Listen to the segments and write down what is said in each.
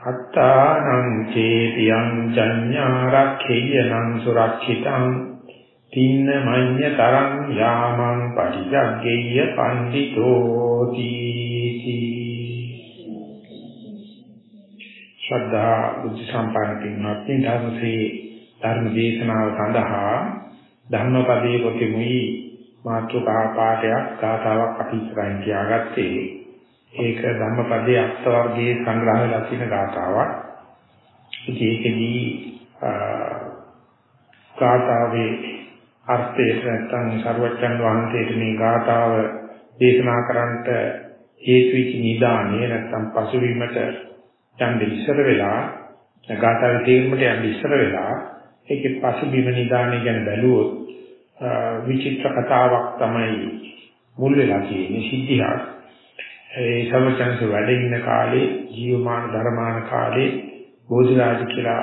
අත්තානං චේතියං ජඤ්ඤාරක්ඛේයනං සුරක්ෂිතං තින්න මඤ්ඤ තරං යාමං පටිජග්ගේය පණ්ඩිතෝති ශ්‍රද්ධා බුද්ධ සම්පන්න පින්වත්නි ධර්මසේ ධර්ම දේශනාව සඳහා ධර්මපදයේ පොතෙමුයි මාතෘකා පාඨයක් ගාතාවක් අපි ඉස්සරහින් තියාගත්තේ ඒක ධම්මපදයේ අෂ්ට වර්ගයේ සංග්‍රහ වෙලා තියෙන ගාථාවක්. ඒකෙදී ගාථාවේ අර්ථය නැත්නම් සර්වචන් වහන්සේට මේ ගාථාව දේශනා කරන්නට හේතු වෙච්ච නිදානේ නැත්නම් පසුවීමට යන්න ඉස්සර වෙලා ගාථාවේ තේරුමට යන්න ඉස්සර වෙලා ඒකේ පසුබිම නිදානේ ගැන බැලුවොත් විචිත්‍ර කතාවක් තමයි මුල් වෙලා තියෙන්නේ සිද්ධියක්. ඒ සමචන්ස වැඩ ඉන්න කාලේ ජීවමාන ධර්මාන කාලේ බෝධිරාජ කියලා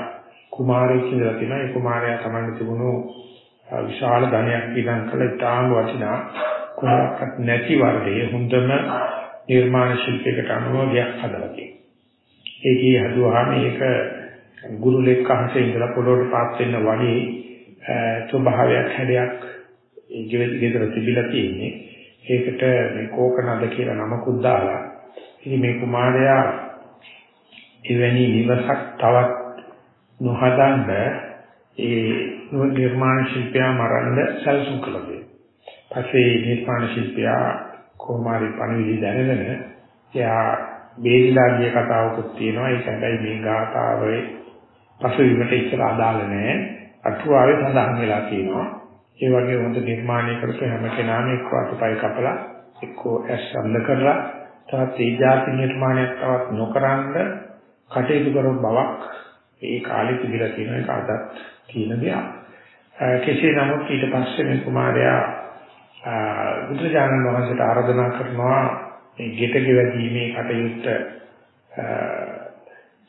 කුමාරයෙක් ඉඳලා තියෙනවා. ඒ කුමාරයා තමයි තිබුණු විශාල ධනයක් ඉදන් කළ ඉතාම වටිනා කොහොමවත් නැති වර්ගයේ හොඳම නිර්මාණ ශිල්පයකට අනුව ගයක් හදලා තියෙනවා. ඒකේ හදුවාම මේක ගුරු ලෙක්ක අහසේ ඉඳලා පොළොවට පාත් වෙන්න වගේ ස්වභාවයක් හැඩයක් ඒ ගෙදර තිබිලා තියෙන්නේ. ඒකට මේ කෝකනද කියලා නමකුත් දාලා ඉතින් මේ කුමාරයා එවැනි නිවසක් තවත් නොහදන්න ඒ නිර්මාණ ශිල්පියා මරන්න සැලසුම් කළා. පස්සේ නිර්මාණ ශිල්පියා කුමාරි පණිවිඩය දැනගෙන එයා බේරිලා ගිය කතාවකුත් තියෙනවා. ඒක හැබැයි මේ ගාථාවේ පසුවිමට ඉස්සර අදාළ නැහැ. අටුවාවේ සඳහන් වෙලා තියෙනවා. ඒ වගේ හොඳ නිර්මාණය කරපු හැම කෙනාම එක්ක අතපය කපලා එක්ක ඇස් අඳ කරලා තවත් ඒ જાති නිර්මාණයක් තවත් නොකරනද කටයුතු කරන බවක් ඒ කාලේ තිබිලා තියෙන එක අදත් තියෙන දෙයක්. කෙසේ නමුත් ඊට පස්සේ මේ කුමාරයා බුදුජානක වහන්සේට ආරාධනා කරනවා මේ ගෙට ගෙවීමේ කටයුත්ත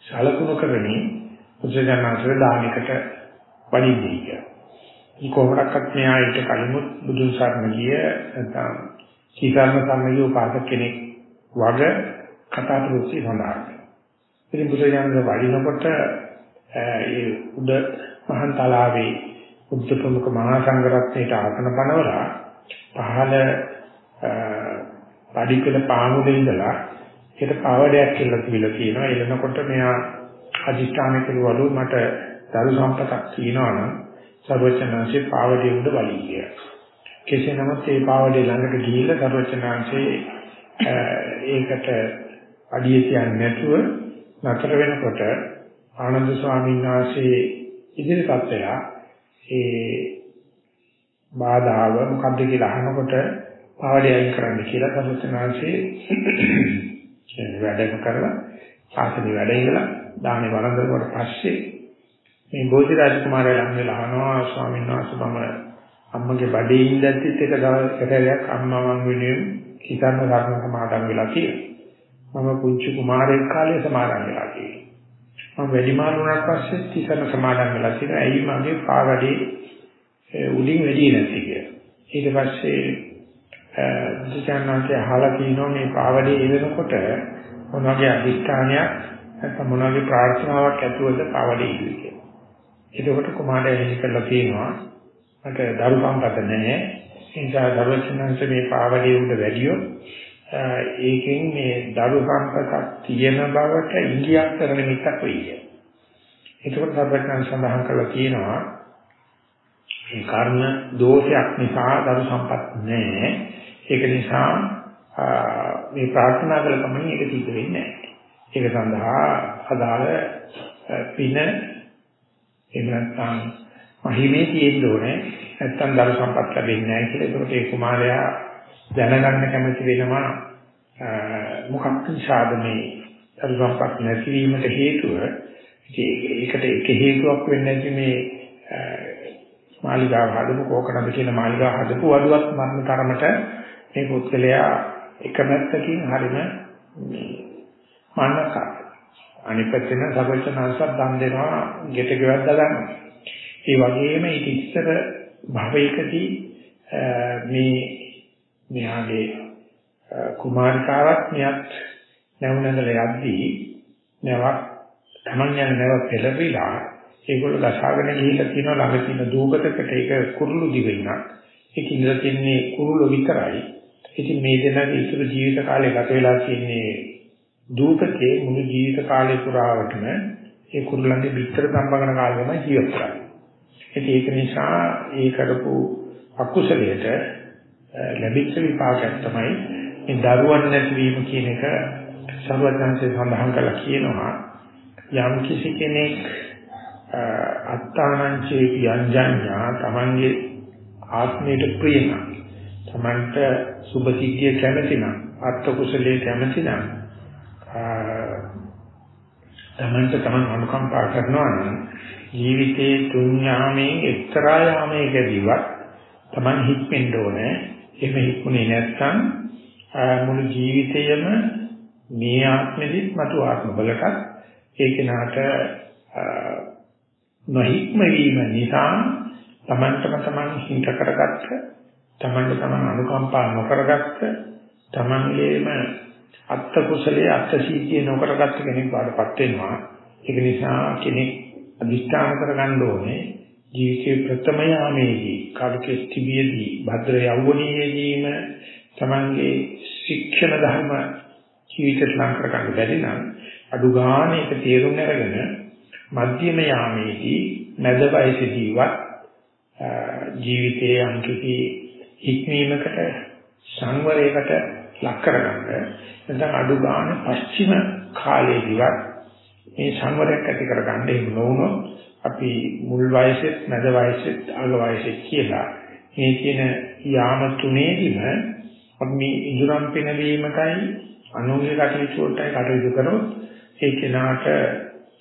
සලකුණු කරමින් බුදුජානක වහන්සේ දානිකට වඩින්නේ කියලා. මේ කොහොමඩක්වත් මෙහා ඊට කලිමුත් බුදුන් සරණ ගිය නැත්නම් කීකර්ම සම්මිය උපාසක කෙනෙක් වග කතා ප්‍රොසි සඳහන්. ඉතින් බුදුරජාණන් වඩිනකොට ඒ උඩ මහන් තලාවේ උද්ද ප්‍රමුඛ මහා සංඝරත්නයට ආසන පනවලා පහළ පඩිකල පාමුලේ ඉඳලා ඒකට පාවඩයක් කියලා තිබිලා තියෙනවා. එළනකොට මෙයා අදිෂ්ඨාන කෙරුවලු මට දරු සම්පතක් තියෙනවා නම් සර්වචනාංශේ පාවඩේ උඩ බලී කිය. කෙසේ නමුත් ඒ පාවඩේ ළඟට ගිහිල්ලා සර්වචනාංශේ ඒකට අඩිය කියන්නේ නැතුව නතර වෙනකොට ආනන්ද ස්වාමීන් වහන්සේ ඉදිරිපත් වෙලා ඒ බාධාව මොකද්ද කියලා අහනකොට පාවඩේ අයින් කරන්න කියලා සර්වචනාංශේ වැඩම කරලා සාසනේ වැඩ ඉඳලා දානේ වළඳනකොට පස්සේ මේ බෝධි රාජකුමාරයා ළඟ වෙලා අහනවා ස්වාමීන් වහන්සේ මම අම්මගේ බඩේ ඉඳද්දිත් එක දවසක් අම්මා මං වෙනුවෙන් හිතන්න ධර්ම සමාදන් වෙලා කියලා. මම පුංචි කුමාරයෙක් කාලේ සමාදන් වෙලා කියලා. මම වැඩිමාල් වුණාට පස්සේ තිසරණ සමාදන් වෙලා තියෙනවා. ඇයි මගේ පාගඩේ උඩින් වැඩි නැති කියලා. ඊට පස්සේ දුචානන්සේ අහලා කියනවා මේ පාවඩේ ඉවෙනකොට මොනවාගේ අධිෂ්ඨානයක් නැත්නම් මොනවාගේ ප්‍රාර්ථනාවක් ඇතුවද පාවඩේ ඉන්නේ කියලා. එතකොට කුමාරයා එහෙම කරලා තියෙනවා මට දරු සම්පත නැහැ ඒ නිසා දරුවචනන්ත මේ පාවඩේ උඩ වැඩියෝ ඒකෙන් මේ දරු සම්පතක් තියෙන බවට ඉංගියක් කරන මිත්තක් වෙයි. එතකොට සර්වඥයන් සඳහන් කරලා තියෙනවා මේ කර්ම දෝෂයක් නිසා දරු සම්පත් නැහැ. ඒක නිසා මේ ප්‍රාර්ථනා කළ කමනේ ඒක සිද්ධ වෙන්නේ නැහැ. ඒක සඳහා අදාළ පින එහෙම නැත්නම් මහිමේ තියෙන්න ඕනේ. නැත්නම් දරු සම්පත් ලැබෙන්නේ නැහැ කියලා. ඒකට ඒ කුමාරයා දැනගන්න කැමති වෙනවා මොකක්ද සාධනේ දරු සම්පත් නැතිවීමට හේතුව. ඒකට එක හේතුවක් වෙන්නේ නැති මේ මාලිගාව හදපු කෝකනද කියන මාලිගාව හදපු වඩුවක් මරණ තරමට මේ පුත්කලයා එකමැත්තකින් හරිම මේ මන්නක අනිත් පැත්තෙන් සර්වචනාංශත් දන් දෙනවා ගෙට ගෙවද්දා ගන්නවා. ඒ වගේම ඊට ඉස්සර භවයකදී මේ මෙහාගේ කුමාරිකාවක් මියත් නැවුනඳල යද්දී නැවක් Taman යන නැව පෙළවිලා ඒගොල්ලෝ දසාගෙන ගිහිල්ලා තියෙනවා ළඟ තියෙන දූපතකට ඒක කුරුළු දිවිනක්. ඒක ඉඳලා තින්නේ කුරුළු විතරයි. ඉතින් මේ දෙනාගේ ඉතුරු ජීවිත කාලය ගත වෙලා තියෙන්නේ දූපතේ මුළු ජීවිත කාලය පුරාවටම ඒ කුරුල්ලන්ගේ පිටර සම්බගන කාලෙම ජීවත් කරන්නේ. ඉතින් ඒක නිසා ඒ කරපු අකුසලයට ලැබිච්ච විපාකයක් තමයි මේ දරුවන් නැතිවීම කියන එක සර්වඥාන්සේ සඳහන් කළා කියනවා යම් කිසි කෙනෙක් අත්තානංචේ යංජඤ්ඤා තමන්ගේ ආත්මයට ප්‍රිය නම් තමන්ට සුභ සිද්ධිය කැමති නම් අත්ත කුසලයේ කැමති නම් තමන්ට තමන් අනුකම්පා කරනවා නම් ජීවිතේ තුන් යාමේ එක්තරා යාමයකදීවත් තමන් හික්මෙන්න ඕනේ. එහෙම හික්ුනේ නැත්නම් මුළු ජීවිතයම මේ ආත්මෙදිත් මතු ආත්ම වලටත් ඒ කෙනාට නොහික්ම වීම නිසා තමන්ටම තමන් හිත කරගත්ත තමන්ට තමන් අනුකම්පා නොකරගත්ත තමන්ගේම අත්ත කුසලයේ අත්ත සීතිය නොකරගත්ත කෙනෙක් වඩපත් වෙනවා. ඒක නිසා කෙනෙක් අදිස්ථාන කරගන්න ඕනේ. ජීවිතේ ප්‍රථම යාමේදී කාර්කේ තිබියදී භද්‍ර යෞවනයේදීම තමන්ගේ ශික්ෂණ ධර්ම ජීවිතේ ලං කරගන්න බැරි නම් අඩු ගානේ ඒක තේරුම් අරගෙන මධ්‍යම යාමේදී මැද වයසේදීවත් ජීවිතයේ අන්තිකී හික්මීමකට සංවරයකට ලක් කරගන්න නැත්නම් අඩු ගන්න පස්චිම කාලයේදීවත් මේ සංවරයක් ඇති කරගන්න එහෙම නොවුනොත් අපි මුල් වයසෙත් මැද වයසෙත් අග වයසෙත් කියලා මේ කියන යාම තුනේදීම අපි මේ ඉඳුරම් පිනවීමටයි අනුන්ගේ කටයුතු වලටයි කටයුතු කරොත් ඒ කෙනාට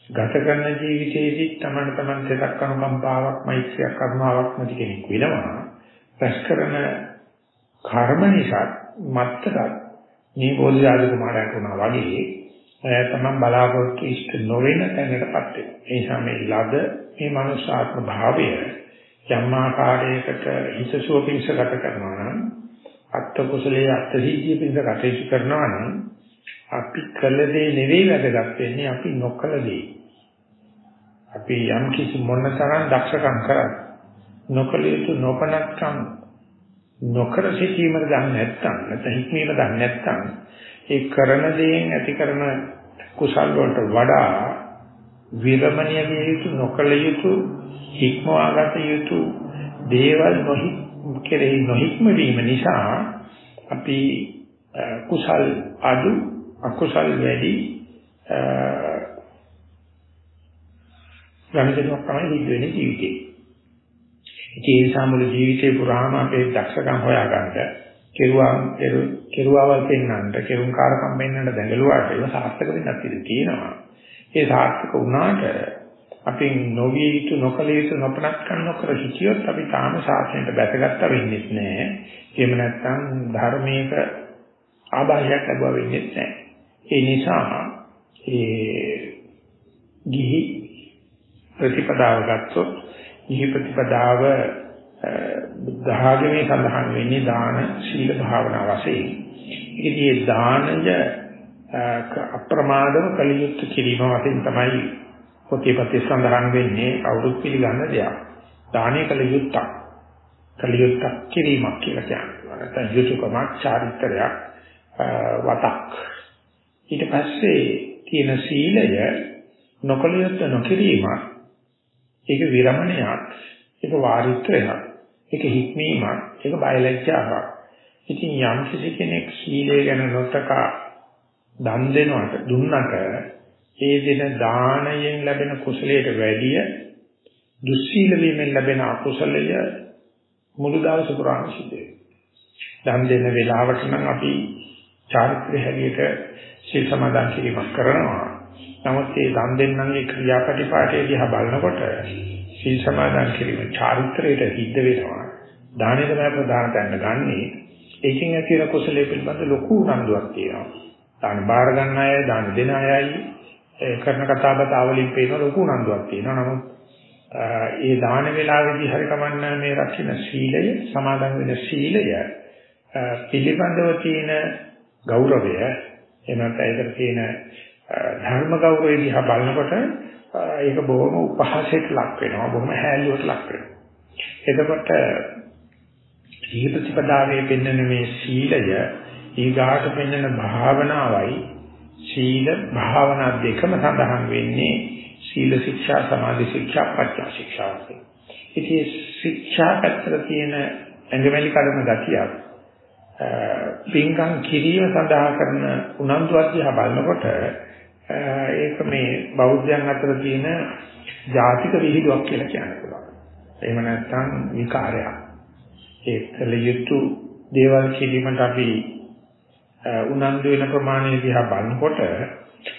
ගත කරන ජීවිතයේදී තමන් තමන් දෙයක් අනුකම්පාවක් මෛත්‍රියක් කරුණාවක් නැති කෙනෙක් වෙනවා. රැස් කරන කර්ම නිසා මත්තට මේ බෝධිආදී කුමාරයා වුණා වගේ තමන් බලාපොරොත්තු ඉෂ්ට නොවන තැනකටපත් වෙනවා. ඒ නිසා මේ ලද මේ මනුෂ්‍යාත්ම භාවය යම් ආකාරයකට හිතසුව පිංස ගත කරනවා නම් අත්ත කුසලයේ අත්ත සිද්ධිය පිංස කටයුතු කරනවා නම් අපි කළ දේ නෙවෙයි වැදගත් වෙන්නේ අපි නොකළ දේ. අපි යම් කිසි මොන තරම් දක්ෂකම් කරත් නොකළ යුතු නොපනත්කම් නොකර සිටීමද දන්නේ නැත්නම් නැත්නම් හික්මීම දන්නේ නැත්නම් ඒ කරන දේෙන් ඇති කරන කුසල් වලට වඩා විරමණීය විය යුතු නොකළ යුතු හික්මවාගත යුතු දේවල් නොහි කෙරෙහි නොහික්ම වීම නිසා අපි කුසල් අඩු අකුසල් වැඩි ගණිතයක් තමයි සිද්ධ වෙන්නේ ජීවිතේ. ඒ නිසා මුළු ජීවිතේ පුරාම අපේ දක්ෂකම් හොයාගන්න කෙරුවා කෙරුවාවල් පෙන්වන්නට කෙරුම් කාර්කම් පෙන්වන්නට දැඟලුවාට ඒක සාර්ථක වෙන්නත් ඉඩ තියෙනවා. ඒ සාර්ථක වුණාට අපි නොවිය යුතු නොකල යුතු නොපනත්කම් නොකර හිටියොත් අපි තාම සාසනයට බැසගත්ත වෙන්නේ නැහැ. එහෙම නැත්නම් ධර්මයක ආභාෂයක් ලැබුවා වෙන්නේ නැහැ. ඒ නිසා ඒ ගිහි ප්‍රතිපදාව ගත්තොත් ගිහි ප්‍රතිපදාව බුද්ධ ආගමේ සඳහන් වෙන්නේ දාන සීල භාවනා වශයෙන්. ඉතින් මේ දානය අප්‍රමාදව කලියුත් කිරීම වශයෙන් තමයි පොතේපතේ සඳහන් වෙන්නේ අවුරුදු පිළිගන්න දෙයක්. දානය කලියුත්තක්. කලියුත්තක් කිරීමක් කියලා කියනවා. නැත්නම් යුතුයකමක් චාරිත්‍රයක් වතක්. ඊට පස්සේ තියෙන සීලය නොකලියුත් නොකිරීමක්. ඒක විරමණයක්. ඒක වාරිත්‍රයක්. ඒක හික්මීමක්. ඒක බයලජ්ජාවක්. ඉතින් යම් කිසි කෙනෙක් සීලය ගැන නොතකා දන් දෙනවට දුන්නට ඒ දෙන දානයෙන් ලැබෙන කුසලයට වැඩිය දුස්සීල වීමෙන් ලැබෙන අකුසලය මුළු දවස පුරාම සිද්ධ වෙනවා. දන් දෙන වෙලාවට නම් අපි චාරිත්‍ර හැටියට සීල් සමාදන් කිරීමක් කරනවා. නමුත් මේ දන් දෙන්නන්ගේ ක්‍රියාපටිපාඨය දිහා බලනකොට සීල් සමාදන් කිරීම චාරිත්‍රයට සිද්ධ වෙනවා. දානෙ තමයි ප්‍රධාන තැන ගන්නෙ. ඒකෙන් ඇති වෙන කුසලයේ පිළිබඳ ලොකු උනන්දුවක් තියෙනවා. දාන බාර ගන්න අය, දාන දෙන අයයි කරන කතා බහ වලින් පේන ලොකු උනන්දුවක් තියෙනවා. නමුත් ඒ දාන වේලාවේදී හරි කමන්න මේ රකින්න සීලය, සමාදන් වෙන සීලය පිළිබඳව තියෙන ගෞරවය එනත් ඒකට තියෙන ධර්ම ගෞරවය දිහා බලනකොට ඒක බොහොම උපහාසයට ලක් වෙනවා බොහොම හැල්ලුවට ලක් වෙනවා එතකොට ඊ ප්‍රතිපදාවේ පෙන්වන මේ සීලය ඊගාට පෙන්වන භාවනාවයි සීල භාවනා දෙකම සඳහන් වෙන්නේ සීල ශික්ෂා සමාධි ශික්ෂා ප්‍රඥා ශික්ෂා වශයෙන්. ඉතින් ශික්ෂා පැත්තට තියෙන ඇඟවැලි කඩන ගතියක් පින්කම් කිරීම සඳහා කරන උනන්දුවක් දිහා බලනකොට ඒක මේ බෞද්ධයන් අතර තියෙන ජාතික විහිළුවක් කියලා කියන්න පුළුවන්. එහෙම නැත්නම් විකාරයක්. ඒ කල යුතු දේවල් කිරීමට අපි උනන්දු වෙන ප්‍රමාණය දිහා බලනකොට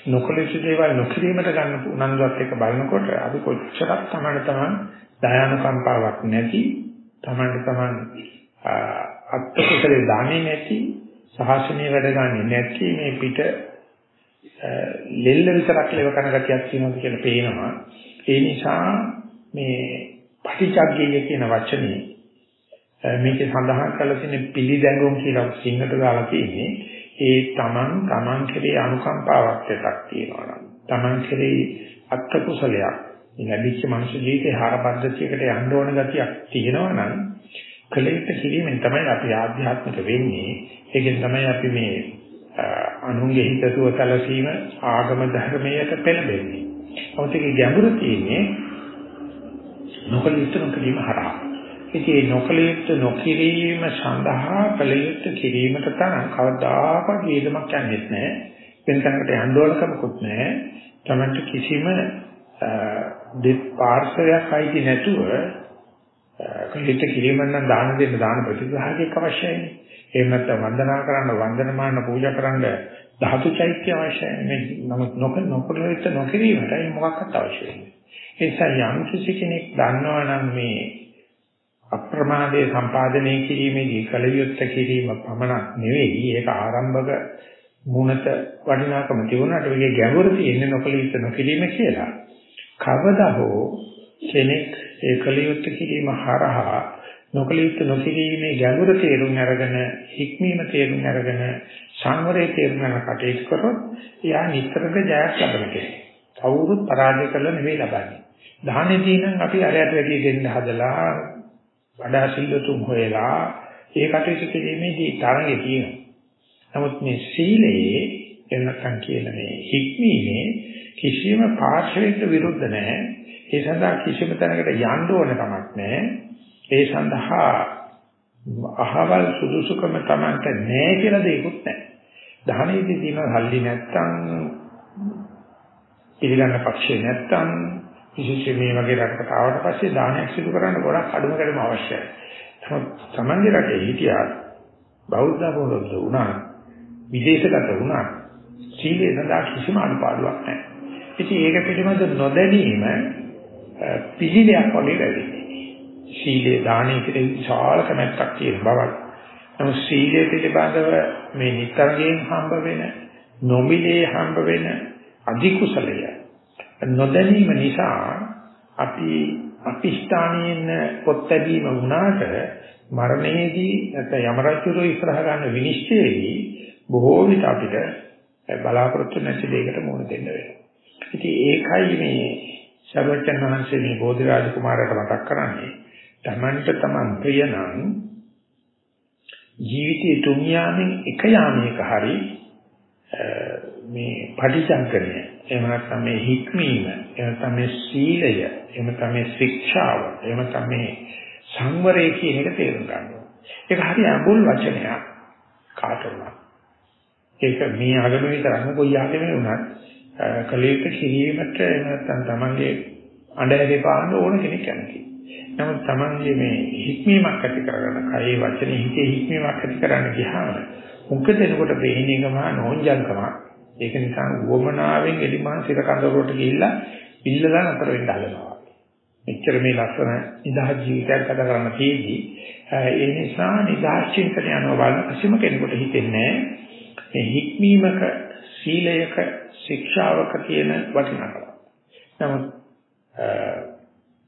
නොකල යුතු දේවල් නොකිරීමට ගන්න උනන්දුවත් එක්ක බලනකොට අපි කොච්චරක් තමයි තමන් දයානුකම්පාවක් නැති තමන්ට තමන් අත්කුසලේ දාන්නේ නැති සාසනීය වැඩ ගන්නේ නැති මේ පිට ලෙල්ල විතරක් ලෙව කරන ගතියක් තියෙනවා කියලා පේනවා. ඒ නිසා මේ පටිචග්ගය කියන වචනේ මේකේ සඳහන් කරලා තියෙන පිළිදැඟුම් කියලා සිංහට දාලා තියෙන්නේ. ඒ තමන් තමන් කෙරේ අනුකම්පාවක් දෙයක් තියෙනවා නම් තමන් කෙරේ අත්ත කුසලයක් ලැබිච්ච මනුෂ්‍ය ජීවිතේ හර පද්ධතියකට යන්න ඕන ගතියක් තියෙනවා නම් කලිත කිරීමෙන් තමයි අපි ආධ්‍යාත්මික වෙන්නේ. ඒකෙන් තමයි අපි මේ අනුන්ගේ හිතසුව සැලසීම ආගම ධර්මයට පෙළඹෙන්නේ. ඔතන ගැඹුරු තියෙන්නේ නොකලිත නොකිරීම හරහා. ඉතින් නොකලිත නොකිරීම සඳහා කලිත කිරීමට තරම් කවදාකවත් වේදමක් යන්නේ නැහැ. වෙන තැනකට යන්න ඕනකමකුත් නැහැ. තමන්ට කිසිම දෙප් පාර්ශවයක් අයිති නැතුව කලිත කිරීම නම් දාන දෙන්න දාන ප්‍රතිග්‍රහයක් අවශ්‍යයි. එහෙම නැත්නම් වන්දනා කරන්න වන්දනමාන පූජා කරන්න ධාතු චෛත්‍ය අවශ්‍යයි. මේ නමුත් නොක නොකලිත නොකිරීමටයි මොකක්වත් අවශ්‍ය වෙන්නේ. ඒ නිසා යම් කිසි කෙනෙක් දන්නවා නම් මේ අප්‍රමාදයේ සම්පාදනය කිරීමේදී කලියුත්ත කිරීම පමණක් නෙවෙයි ඒක ආරම්භක මුණත වටිනාකම තිබුණාට මේකේ ගැඹුර තියෙන්නේ නොකලියුත්ත නොකිරීම කියලා. කවදා හෝ කෙනෙක් ඒ කලියුත්ත කිරීම හරහා නොකලිත නොකිරීමේ ගැඹුරු තේරුම් අරගෙන හික්මීම තේරුම් අරගෙන සංවරයේ තේරුම් ගන්න කටයුතු කරොත් එයා නිතරම ජයක් ලබන කෙනෙක්. කවුරුත් පරාජය කරලා නෙවෙයි ලබන්නේ. දහනේදී නම් අපි අරයට වැඩි දෙන්න හදලා වඩා සිල්ලුතුම් හොයලා ඒ කටයුතු කිරීමේදී තරඟේ තියෙනවා. නමුත් මේ සීලයේ එන්නකම් කියන මේ හික්මීමේ කිසිම පාර්ශවයකට විරුද්ධ නැහැ. ඒ සඳහා කිසිම තැනකට යන්න ඕන කමක් නැහැ. ඒ සඳහා අහවල් සුදුසුකම Tamanට නැහැ කියලා දෙයක්වත් නැහැ. දහනේදී තියෙන හල්ලි නැත්තම් පිළිගන්න පක්ෂේ නැත්තම් විශේෂයෙන් මේ වගේ රටකට ආවට පස්සේ දානයක් සිදු කරන්න ගොඩක් අඩුම කැඩුම අවශ්‍යයි. තමන්ගේ රටේ හිටියා බෞද්ධ බෝධ වුණා විදේශගත වුණා සීලේ සඳහා කිසිම අනුපාඩුවක් නැහැ. ඉතින් ඒක පිළිබඳ නොදැනීම පිළිලයක් වගේ වැඩි. සීලේ දානයේ පිට විශාල කැමැත්තක් තියෙන බවක්. නමුත් සීලය පිළිබඳව මේ නිතරයෙන් හම්බ වෙන නොමිලේ හම්බ වෙන අධිකුසලය නොදැනීම නිසා අපි අපි ස්ථානීයන පොත් ලැබීම වුණාට මරණයේදී නැත්නම් යම රජුරෝ ඉස්සරහ ගන්න විනිශ්චයේදී බොහෝ විට අපිට බලාපොරොත්තු නැති දෙයකට මුහුණ දෙන්න වෙනවා. ඉතින් ඒකයි මේ සර්වචන් වහන්සේ මේ බෝධිරාජ කුමාරට මතක් කරන්නේ තමන්ට තමන් ප්‍රිය නම් ජීවිතයේ තුන් යාමෙන් එක යාමයක හරි මේ පටිසංකරණය එහෙම නැත්නම් මේ හික්මීම එහෙම නැත්නම් මේ සීලය එහෙම නැත්නම් මේ ශික්ෂාව එහෙම නැත්නම් මේ සංවරය කියන එක තේරුම් ගන්න ඕනේ. ඒක හරි අඹුල් වචනයක් කාටවත්. ඒක මේ ආගම විතරක් කොයි ආගමේ වුණත් කලීක කිරීමට නැත්නම් තමන්ගේ අඬහැදේ පාන්න ඕන කෙනෙක් කැමතියි. නමුත් Tamange මේ හික්මීමක් ඇති කරගන්න, කයේ වචනේ හිතේ හික්මීමක් ඇති කරන්න ගියාම මුක දෙනකොට බේහින එකම නෝන්ජල්කම. ඒක නිසා වොමනාවෙන් එලිමහන් සිර කඳවුරට ගිහිල්ලා පිල්ලලා නතර වෙන්න හදනවා. මෙච්චර මේ ලස්සන නිදහස් ජීවිතයක් ගත කරන්න තියෙදි ඒ නිසා නිදහස් චින්තන යනවා බලන කිසිම කෙනෙකුට හිතෙන්නේ මේ හික්මීමක සීලයක ශික්ෂාවක තියෙන වටිනාකම. නමුත්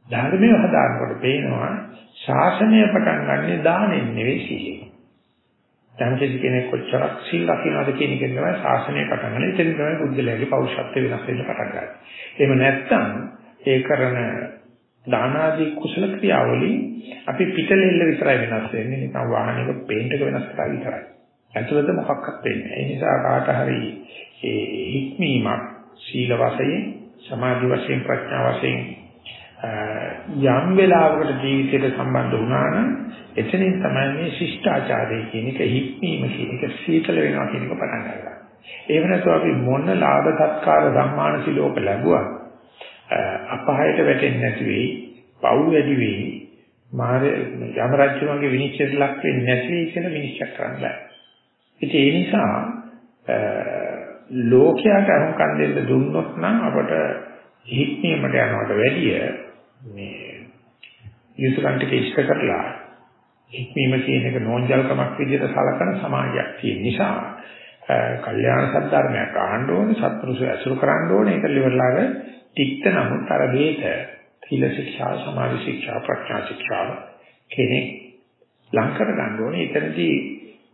ධර්මයේ හදානකොට පේනවා ශාසනය පටන් ගන්නෙ දානෙන් නෙවෙයි සීලෙන්. දැන් කෙනෙක් කොච්චරක් සීල රකින්නද කියන එක තමයි ශාසනය පටන් ගන්න. එතන තමයි බුද්ධලයාගේ පෞරුෂත්වය වෙනස් වෙන්න පටන් ගන්නේ. එහෙම නැත්නම් ඒ කරන දාන ආදී කුසල ක්‍රියාවලින් අපි පිටලෙල්ල විතරයි වෙනස් වෙන්නේ. නිකන් වාහනයක පේන්ට් එක වෙනස් කරලා විතරයි. ඇතුළත මොකක්වත් වෙන්නේ නැහැ. ඒ නිසා කාට හරි ඒ හික්මීමක් සීල වශයෙන්, සමාධි වශයෙන්, ප්‍රඥා වශයෙන් යම් වෙලාවකට ජීවිතයට සම්බන්ධ වුණා නම් එතනින් තමයි මේ ශිෂ්ටාචාරය කියන එක හික්මීම කියන එක සීතල වෙනවා කියන එක පටන් ගන්නවා. ඒ වෙනසෝ අපි මොන ලාභ සත්කාර සම්මාන සිලෝක ලැබුවා අපහායට වැටෙන්නේ නැති වෙයි, පව් වැඩි වෙයි, මාර යම රජුගේ විනිශ්චයට ලක් වෙන්නේ නැති වෙයි කියන විනිශ්චය කරන්න බෑ. ඉතින් ඒ නිසා ලෝකයට අහුම්කම් දෙන්න දුන්නොත් නම් අපට හික්මීමට යනවට වැඩිය මේ යුතුයකම් ටික ඉෂ්ට කරලා හික්මීම කියන එක නෝන්ජල්කමක් විදිහට සලකන සමාජයක් තියෙන නිසා කල්යාණ සද්ධර්මයක් අහන්න ඕනේ සත්පුරුෂය අසුර කරන්න ඕනේ. ඒක liverලාර තික්ත නමුත් අර වේත සීල ශික්ෂා සමාධි ශික්ෂා ප්‍රඥා ශික්ෂා කෙනෙක් ලං කර ගන්න ඕනේ. එතනදී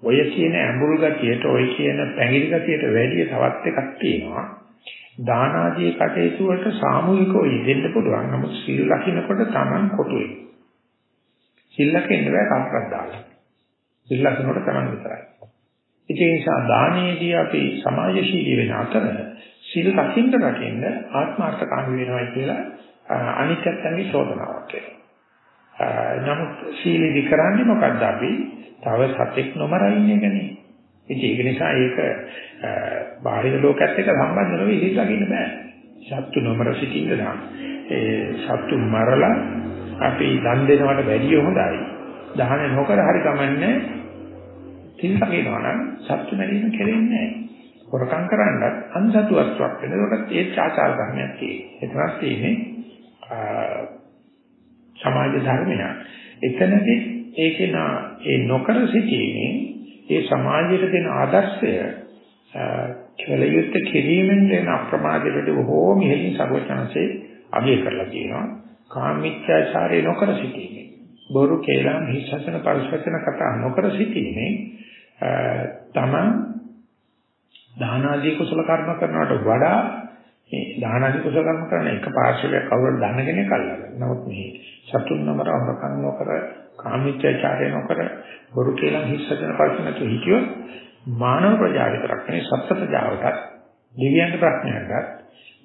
ඔය කියන ඇඹුල් ගතියට ඔය කියන පැංගිරි ගතියට වැඩි තවත් එකක් තියෙනවා. දාන ආදී කටයුතු වලට සාමූහිකව යෙදෙන්න පුළුවන් නමුත් සීල ලකිනකොට Taman කොටුවේ සිල් ලකින්න බෑ කාටවත් දාලා. සිල් ලකිනකොට Taman විතරයි. ඒ නිසා දානයේදී අපි සමාජශීලී වෙන අතර සිල් ලකින්න රකින්න ආත්මార్థකාමී වෙනවා කියලා අනිත්‍යත්වයේ චෝදනාවක් වෙනවා. නමුත් සීලෙදි කරන්නේ මොකද්ද අපි? තව සතෙක් නොමරයි ඉන්නේ කනේ. ඉතින් ඒක නිසා ඒක බාහිර ලෝකයක් එක්ක සම්බන්ධ නොවි සිල් ලකින්න බෑ. සත්තු නොමර සිටින්න නම් ඒ සත්තු මරලා අපි දන් දෙනවට වැඩිය හොඳයි. දහන නොකර හරි කමන්නේ තිල් ලකිනවා නම් සත්තු මැරීම කෙරෙන්නේ නැහැ. හොරකම් කරන්නත් අන්සතු වස්තුවක් වෙනකොට ඒ ආචාර ධර්මයක් තියෙනවා. එතනක් තියෙන්නේ සමාජ ධර්මයක්. එතනදී ඒකේ නා ඒ නොකර සිටීමේ ඒ සමාජයට දෙන ආදර්ශය කෙලියුත් කිරීමෙන් දෙන අප්‍රමාදයට බොහෝ මිහිරින් සර්වචනසේ අගය කරලා තියෙනවා. කාමීච්ඡාචාරය නොකර සිටීමේ බොරු කේලම් හිස්සසන පරිසවචන කතා නොකර සිටීමේ තමන් දාන ආදී කුසල කර්ම කරනවට වඩා මේ දාන ආදී කුසල කර්ම කරන එක පාර්ශවයක් කවුරුද දන්න කෙනෙක් අල්ලගන්න. නමුත් මේ සතුන් නමර අමරකම් නොකර කාමීච්ඡාචාරය නොකර බොරු කේලම් හිස්සසන පරිසවචන තු හිතියොත් මානව ප්‍රජාව විතරක් නෙවෙයි සත්ත්ව ප්‍රජාවටත් දිව්‍යයන්ට ප්‍රඥාවටත්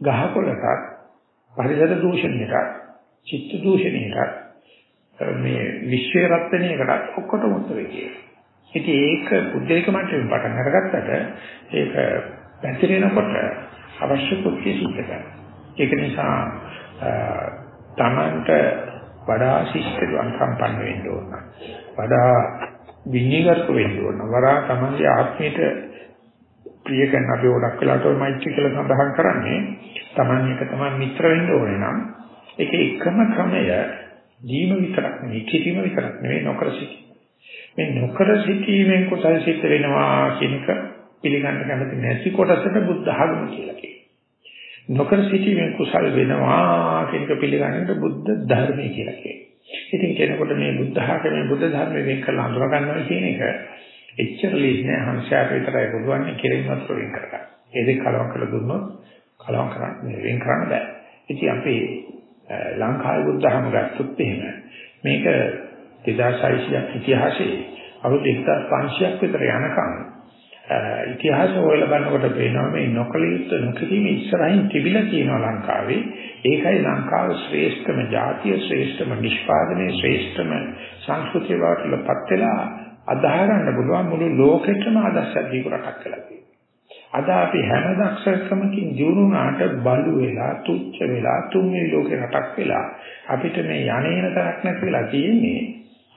ගහකොළටත් පරිසර දූෂණයටත් චිත්ත දූෂණයකට මේ විශ්ව රත්නයකට ඔක්කොටම උත්තර කියනවා. ඉතින් ඒක බුද්ධේක මට්ටමින් පටන් අරගත්තට ඒක පැතිරෙනකොට අවශ්‍ය කුක්කිය සිද්ධ කරනවා. ඒක නිසා තමන්ට වඩා ශිෂ්ටවන් සම්පන්න වෙන්න ඕන. වඩා විඤ්ඤාගත වෙන්න ඕන. වඩා තමන්ගේ ආත්මයට ප්‍රිය කරන අපි ගොඩක් වෙලාට ඔය මෛත්‍රී කියලා සඳහන් කරන්නේ තමන් එක තමන් මිත්‍ර වෙන්න ඕනේ නම් ඒකේ එකම ක්‍රමය දීම විතරක් නෙවෙයි කිරීම විතරක් නෙවෙයි නොකර සිටීම. මේ නොකර සිටීමෙන් කුසල සිද්ධ වෙනවා කියන එක පිළිගන්න කැමති නැති කොටසට බුද්ධ ආගම කියලා කියනවා. නොකර සිටීමෙන් කුසල වෙනවා කියන එක පිළිගන්නට බුද්ධ ධර්මය කියලා කියනවා. ඉතින් කෙනෙකුට මේ බුද්ධ ආගමේ බුද්ධ ධර්මයේ වෙන් කරලා හඳුනා ගන්නවා කියන එක එච්චර ලේසි නෑ හංසයාට විතරයි පුළුවන් කෙරෙන් වතුර වෙන් කරගන්න. ඒ දෙක කලවම් කරලා දුන්නොත් කලවම් කරන්න වෙන් කරන්න බෑ. ඉතින් අපි ලංකාවේ බුද්ධ ධර්ම ගත්තොත් එහෙම මේක 2600ක් ඉතිහාසයේ අවුරුදු 1500ක් විතර යනකම් ඉතිහාස හොයලා බලනකොට පේනවා මේ නොකලියුත් නොකිරීම ඉස්සරහින් තිබිලා තියෙනවා ලංකාවේ ඒකයි ලංකාව ශ්‍රේෂ්ඨම ජාතිය ශ්‍රේෂ්ඨම නිෂ්පාදනයේ ශ්‍රේෂ්ඨම සංස්කෘතිය වලටපත් වෙලා අදාහ ගන්න පුළුවන් මුළු ලෝකෙටම ආදර්ශයක් දීපු රටක් කියලා තියෙනවා අද අපි හැම දක්ෂකමකින් දිනුනාට බඳු වෙලා තුච්ච වෙලා තුන්වෙනි ලෝකේ රටක් වෙලා අපිට මේ යන්නේන තරක් නැති වෙලා තියෙන්නේ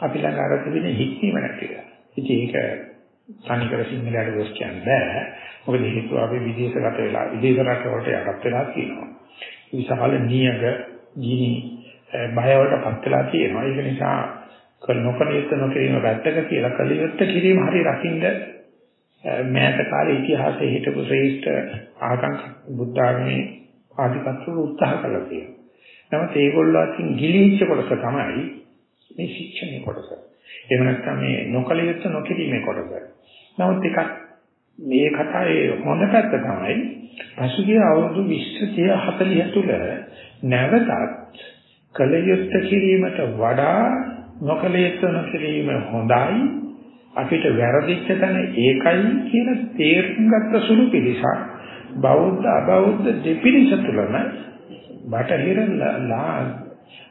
අපි ළඟ අර තිබෙන හික්මීම නැතිලා. ඉතින් ඒක තනිකර සිංහලයට දොස් කියන්න බෑ. මොකද හේතුව අපි විදේශගත වෙලා විදේශ රට වලට යටත් වෙලා තියෙනවා. විශාල නියඟ ගිනි බයවලට පත් වෙලා තියෙනවා. ඒක නිසා නොකලියුත් නොකිරීම වැත්තක කියලා කලියුත් කිරීම හරි රකින්න මෑත කාලේ ඉතිහාසයේ හිටපු ශ්‍රේෂ්ඨ ආගම් බුද්ධ ආගමේ ආධිපත්‍ය උත්සාහ කළා තියෙනවා. නමුත් ඒගොල්ලෝ අතින් ගිලිච්ච කොටස තමයි මේ ශික්ෂණයේ කොටස. එහෙම නැත්නම් මේ නොකලියුත් නොකිරීමේ කොටස. නමුත් එකක් මේ කතාවේ හොඳ පැත්ත තමයි පසුගිය අවුරුදු 20 30 40 තුල නැවතත් කලියුත් කිරීමට වඩා නොකලියුත් නොකිරීම හොඳයි අපිට වැරදිච්ච තැන ඒකයි කියලා තේරුම් ගත්ත සුළු පිළිසක් බෞද්ධ අබෞද්ධ දෙපිරිස තුළම බටහිර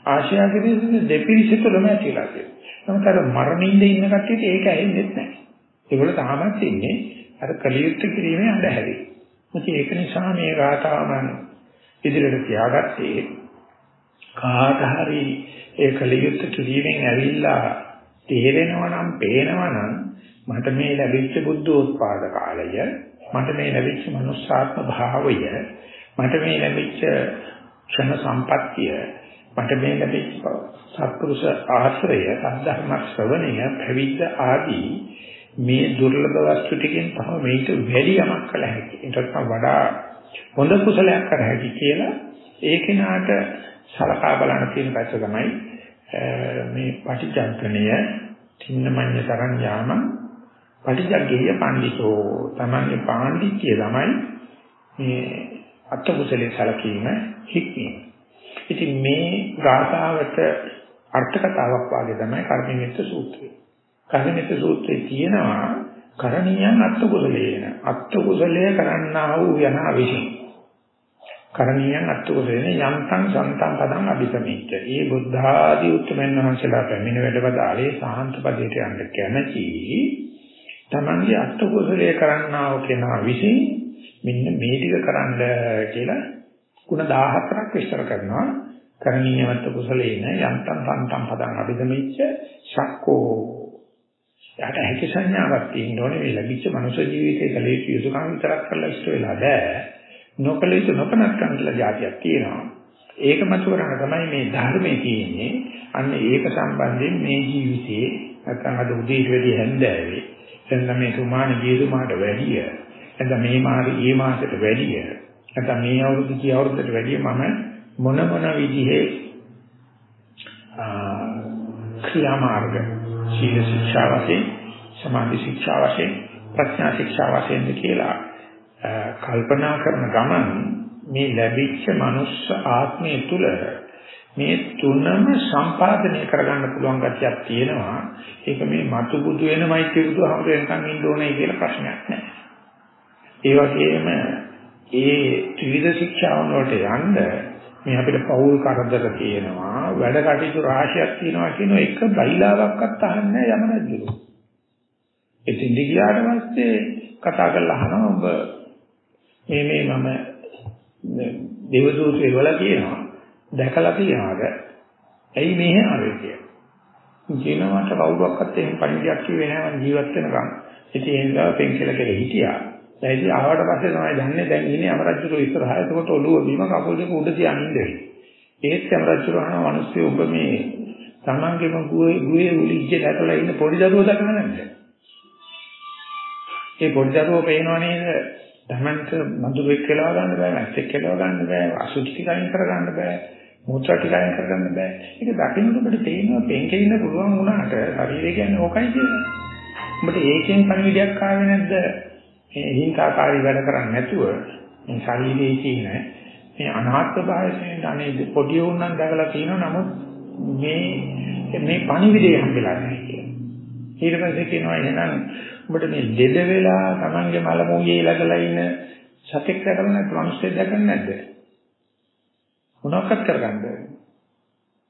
ආශියාවේ දෙපිරිස තුළම ඇතිලා තියෙනවා. නමුත් අර මරණින්ද ඉන්න කට්ටියට ඒක ඇහෙන්නේ නැහැ. ඒගොල්ලෝ තාමත් ඉන්නේ අර කලියුත් කිරීමේ අඳහැරි. මොකද ඒක නිසා මේ ගාථාව මම ඉදිරියට තියාගත්තේ කාට හරි ඒ කලියුත් කිරීමෙන් ඇවිල්ලා තේරෙනවා නම් පේනවා නම් මට මේ ලැබිච්ච බුද්ධෝත්පාද කාලය මට මේ ලැබිච්ච මනුස්සාත්ම භාවය මට මේ ලැබිච්ච ක්ෂණ සම්පත්තිය මට මේ ලැබිච්ච සත්පුරුෂ ආශ්‍රය සද්ධර්ම ශ්‍රවණය පැවිද්ද ආදී මේ දුර්ලභ වස්තු ටිකෙන් තව මේක වැඩි යමක් කළ හැකි. ඒකට වඩා හොඳ කුසලයක් කර හැකි කියලා ඒ කෙනාට සලකා බලන්න තියෙන පැත්ත තමයි මේ පටිච්චංකණය තින්නමඤ්ඤ තරං යාම පටිච්චග්ගේය පඬිතෝ තමන්ගේ පාණ්ඩිත්‍ය තමයි මේ අත්කුසලේ සලකීම හික්මීම. ඉතින් මේ ගාථාවට අර්ථ කතාවක් වාගේ තමයි කර්මමිත සූත්‍රය. කර්මමිත සූත්‍රයේ තියෙනවා කරණීයන් අත්කුසලේන අත්කුසලයේ කරන්නා වූ යනා විසින් කරණීයන් අත්කුසලේන යන්තං සන්තං පදං අභිසමිච්ච. ඒ බුද්ධ ආදී උත්තරමන් වහන්සේලා පැමිණ වැඩවදාලේ සාහන්ත පදයට යන්න කැමැති. Tamange අත්කුසලයේ කරන්නා වූ කෙනා විසින් මෙන්න මේ ටික කරන්න කියලා ಗುಣ 14ක් විස්තර කරනවා. කරණීයවත් කුසලේන යන්තං සන්තං පදං අභිසමිච්ච ශක්කෝ. යාට හැකි සංඥාවක් තියෙන්න ඕනේ. මේ ලැබිච්ච මනුෂ්‍ය ජීවිතයේ කලේ යුතුයකම් විතරක් කරලා ඉෂ්ට වෙලා බෑ. නොකල යුතු නොකනක්කම් කියලා જાතියක් තියෙනවා. ඒක මත කරගෙන තමයි මේ ධර්මයේ තියෙන්නේ. අන්න ඒක සම්බන්ධයෙන් මේ ජීවිතේ නැත්නම් අද උදේට වැඩි හැන්දෑවේ. එතන මේ තුමාන ජීවිතමාට වැඩිය. නැත්නම් මේ මාසේ ඊ මාසෙට වැඩිය. නැත්නම් මේ අවුරුදු කී අවුරුද්දට වැඩිය මම මොන මොන විදිහේ ක්‍රියාමාර්ග සීල ශික්ෂා වශයෙන් සමාධි ශික්ෂා වශයෙන් ප්‍රඥා ශික්ෂා වශයෙන් කියලා කල්පනා කරන ගමන් මේ ලැබිච්ච මනුස්ස ආත්මය තුල මේ තුනම සම්පාදනය කරගන්න පුළුවන් ගැතියක් තියෙනවා. ඒක මේ මතු බුදු වෙනමයි කියුතු හැමෝටම ඉන්න ඕනේ කියලා ප්‍රශ්නයක් නැහැ. ඒ වගේම ඒ ත්‍රිවිධ ශික්ෂාවන් වලට යන්න මේ අපිට පෞල් කරදර තියෙනවා වැඩ කටයුතු රාශියක් තියෙනවා කියන එක බයිලාවක්වත් අහන්නේ යමනද්දලු. ඉතින් දිගියාට පස්සේ කතා කරලා අහනවා ඔබ මේ මේ මම දේවදූතේ වල කියනවා දැකලා තියනවාද? ඇයි මෙහෙ ආවේ කියලා. කියනවාට කවුරක්වත් එහෙම පණිවිඩයක් කිව්වේ නැහැ මම ජීවත් වෙනකම්. ඉතින් ඒ නිසා පෙන්කල කියලා හිටියා. දැන් ඉතින් ආවට පස්සේ තමයි දන්නේ දැන් ඉන්නේ අමරජුරු ඉස්සරහා එතකොට ඔළුව බිම කකුල් දෙක උඩ තියන් ඉන්නේ ඒත් අමරජුරු අහන මිනිස්සු ඔබ මේ තමන්ගේම ගුවේ ගුවේ උලිච්ච දැකලා ඉන්න පොඩි දරුවෝ දක්වන්නේ නැද්ද ඒ පොඩි දරුවෝ පේනව නේද තමන්ට මధుරෙක් කියලා ගන්න බෑ, මැස්සෙක් කියලා ගන්න බෑ, අසුචි ටික අයින් කර ගන්න බෑ, මූත්‍රා ටික අයින් කර ගන්න බෑ. ඒක දකින්නකොට ඔබට තේරෙනවා පෙන්කේ ඉන්න පුළුවන් වුණාට ශරීරය කියන්නේ ඕකයි කියලා. ඔබට ඒකෙන් පණිවිඩයක් ආවේ නැද්ද? මේ හිංකාකාරී වැඩ කරන්නේ නැතුව මේ ශරීරයේ තියෙන මේ අනාත්ම භාවයෙන් අනේ පොඩි උන්නම් දැකලා තියෙනවා නමුත් මේ මේ පණිවිඩය හම්බෙලා නැහැ කියලා. ඊට පස්සේ කියනවා එහෙනම් ඔබට මේ දෙද වෙලා Tamange මල මොයේ ළඟලා ඉන්න සතෙක් දැකලා නැත්නම් මිනිස්සෙක් දැකලා නැද්ද? මොනවක්වත් කරගන්න බැහැ.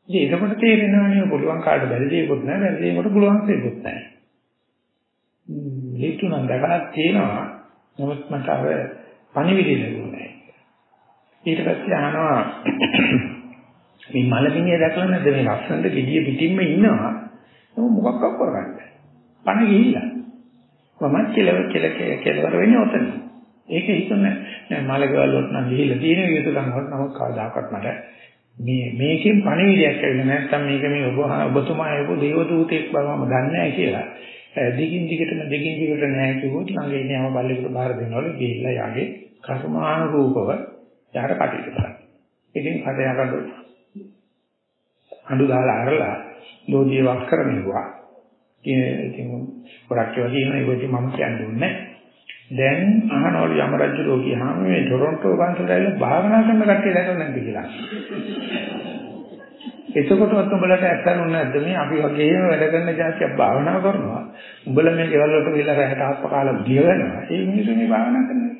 ඉතින් ඒකකට තේරෙනවා නේ පුළුවන් කාට බැරි දෙයක්වත් නැහැ බැරි දෙයකට පුළුවන් දෙයක්වත් නැහැ. හේතු නම් දැකලා තියෙනවා. නමුත් මට අර පණිවිඩය ලැබුණේ ඊට පස්සේ අහනවා මේ මලමිණිය දැකලා නැද්ද? මේ ලස්සනට gediya පිටින්ම ඉන්නවා. මොකක්වත් කරගන්න පණ ගිහිල්ලා. මම කෙලව කෙල කෙලවර වෙන්නේ ඔතන. ඒක හිතුනේ නෑ මලකවල වලට නම් ගිහිල්ලා තියෙන යුතුයකම් වලට නමුත් කවදාකවත් මට මේ මේකෙන් පණිවිඩයක් ඇවිල්ලා නැත්නම් මේක මේ ඔබ ඔබතුමා එක්ක දේව දූතෙක් බවම දන්නේ නැහැ කියලා. දිගින් දිගටම දිගින් දිගට නැහැ කිව්වොත් ළඟ ඉන්නම බල්ලෙකුට බාර දෙනවලු ගිහිල්ලා යාගේ කර්මානුරූපව යාට කටයුතු කරන්න. ඉතින් කඩයකට අඬු දාලා අරලා ලෝධිය වක් කරමිනවා. ඉතින් ගොඩක් ඒවා කියනවා ඒක මම කියන්නේ නැහැ. දැන් අහනවලු යම රජු රෝගියාම මේ ටොරොන්ටෝ පන්සලට භාවනා කරන කට්ටිය දැකලා නැද්ද කියලා. එතකොටවත් උඹලට ඇත්තනුනේ නැද්ද මේ අපි වගේම වැඩ කරන જાතියක් භාවනා කරනවා. උඹලා මේ ගෙවල් වලට ගිහලා රැහැට ආප්ප කාලා බිය වෙනවා. ඒ මිනිස්සු මේ භාවනා කරනවා.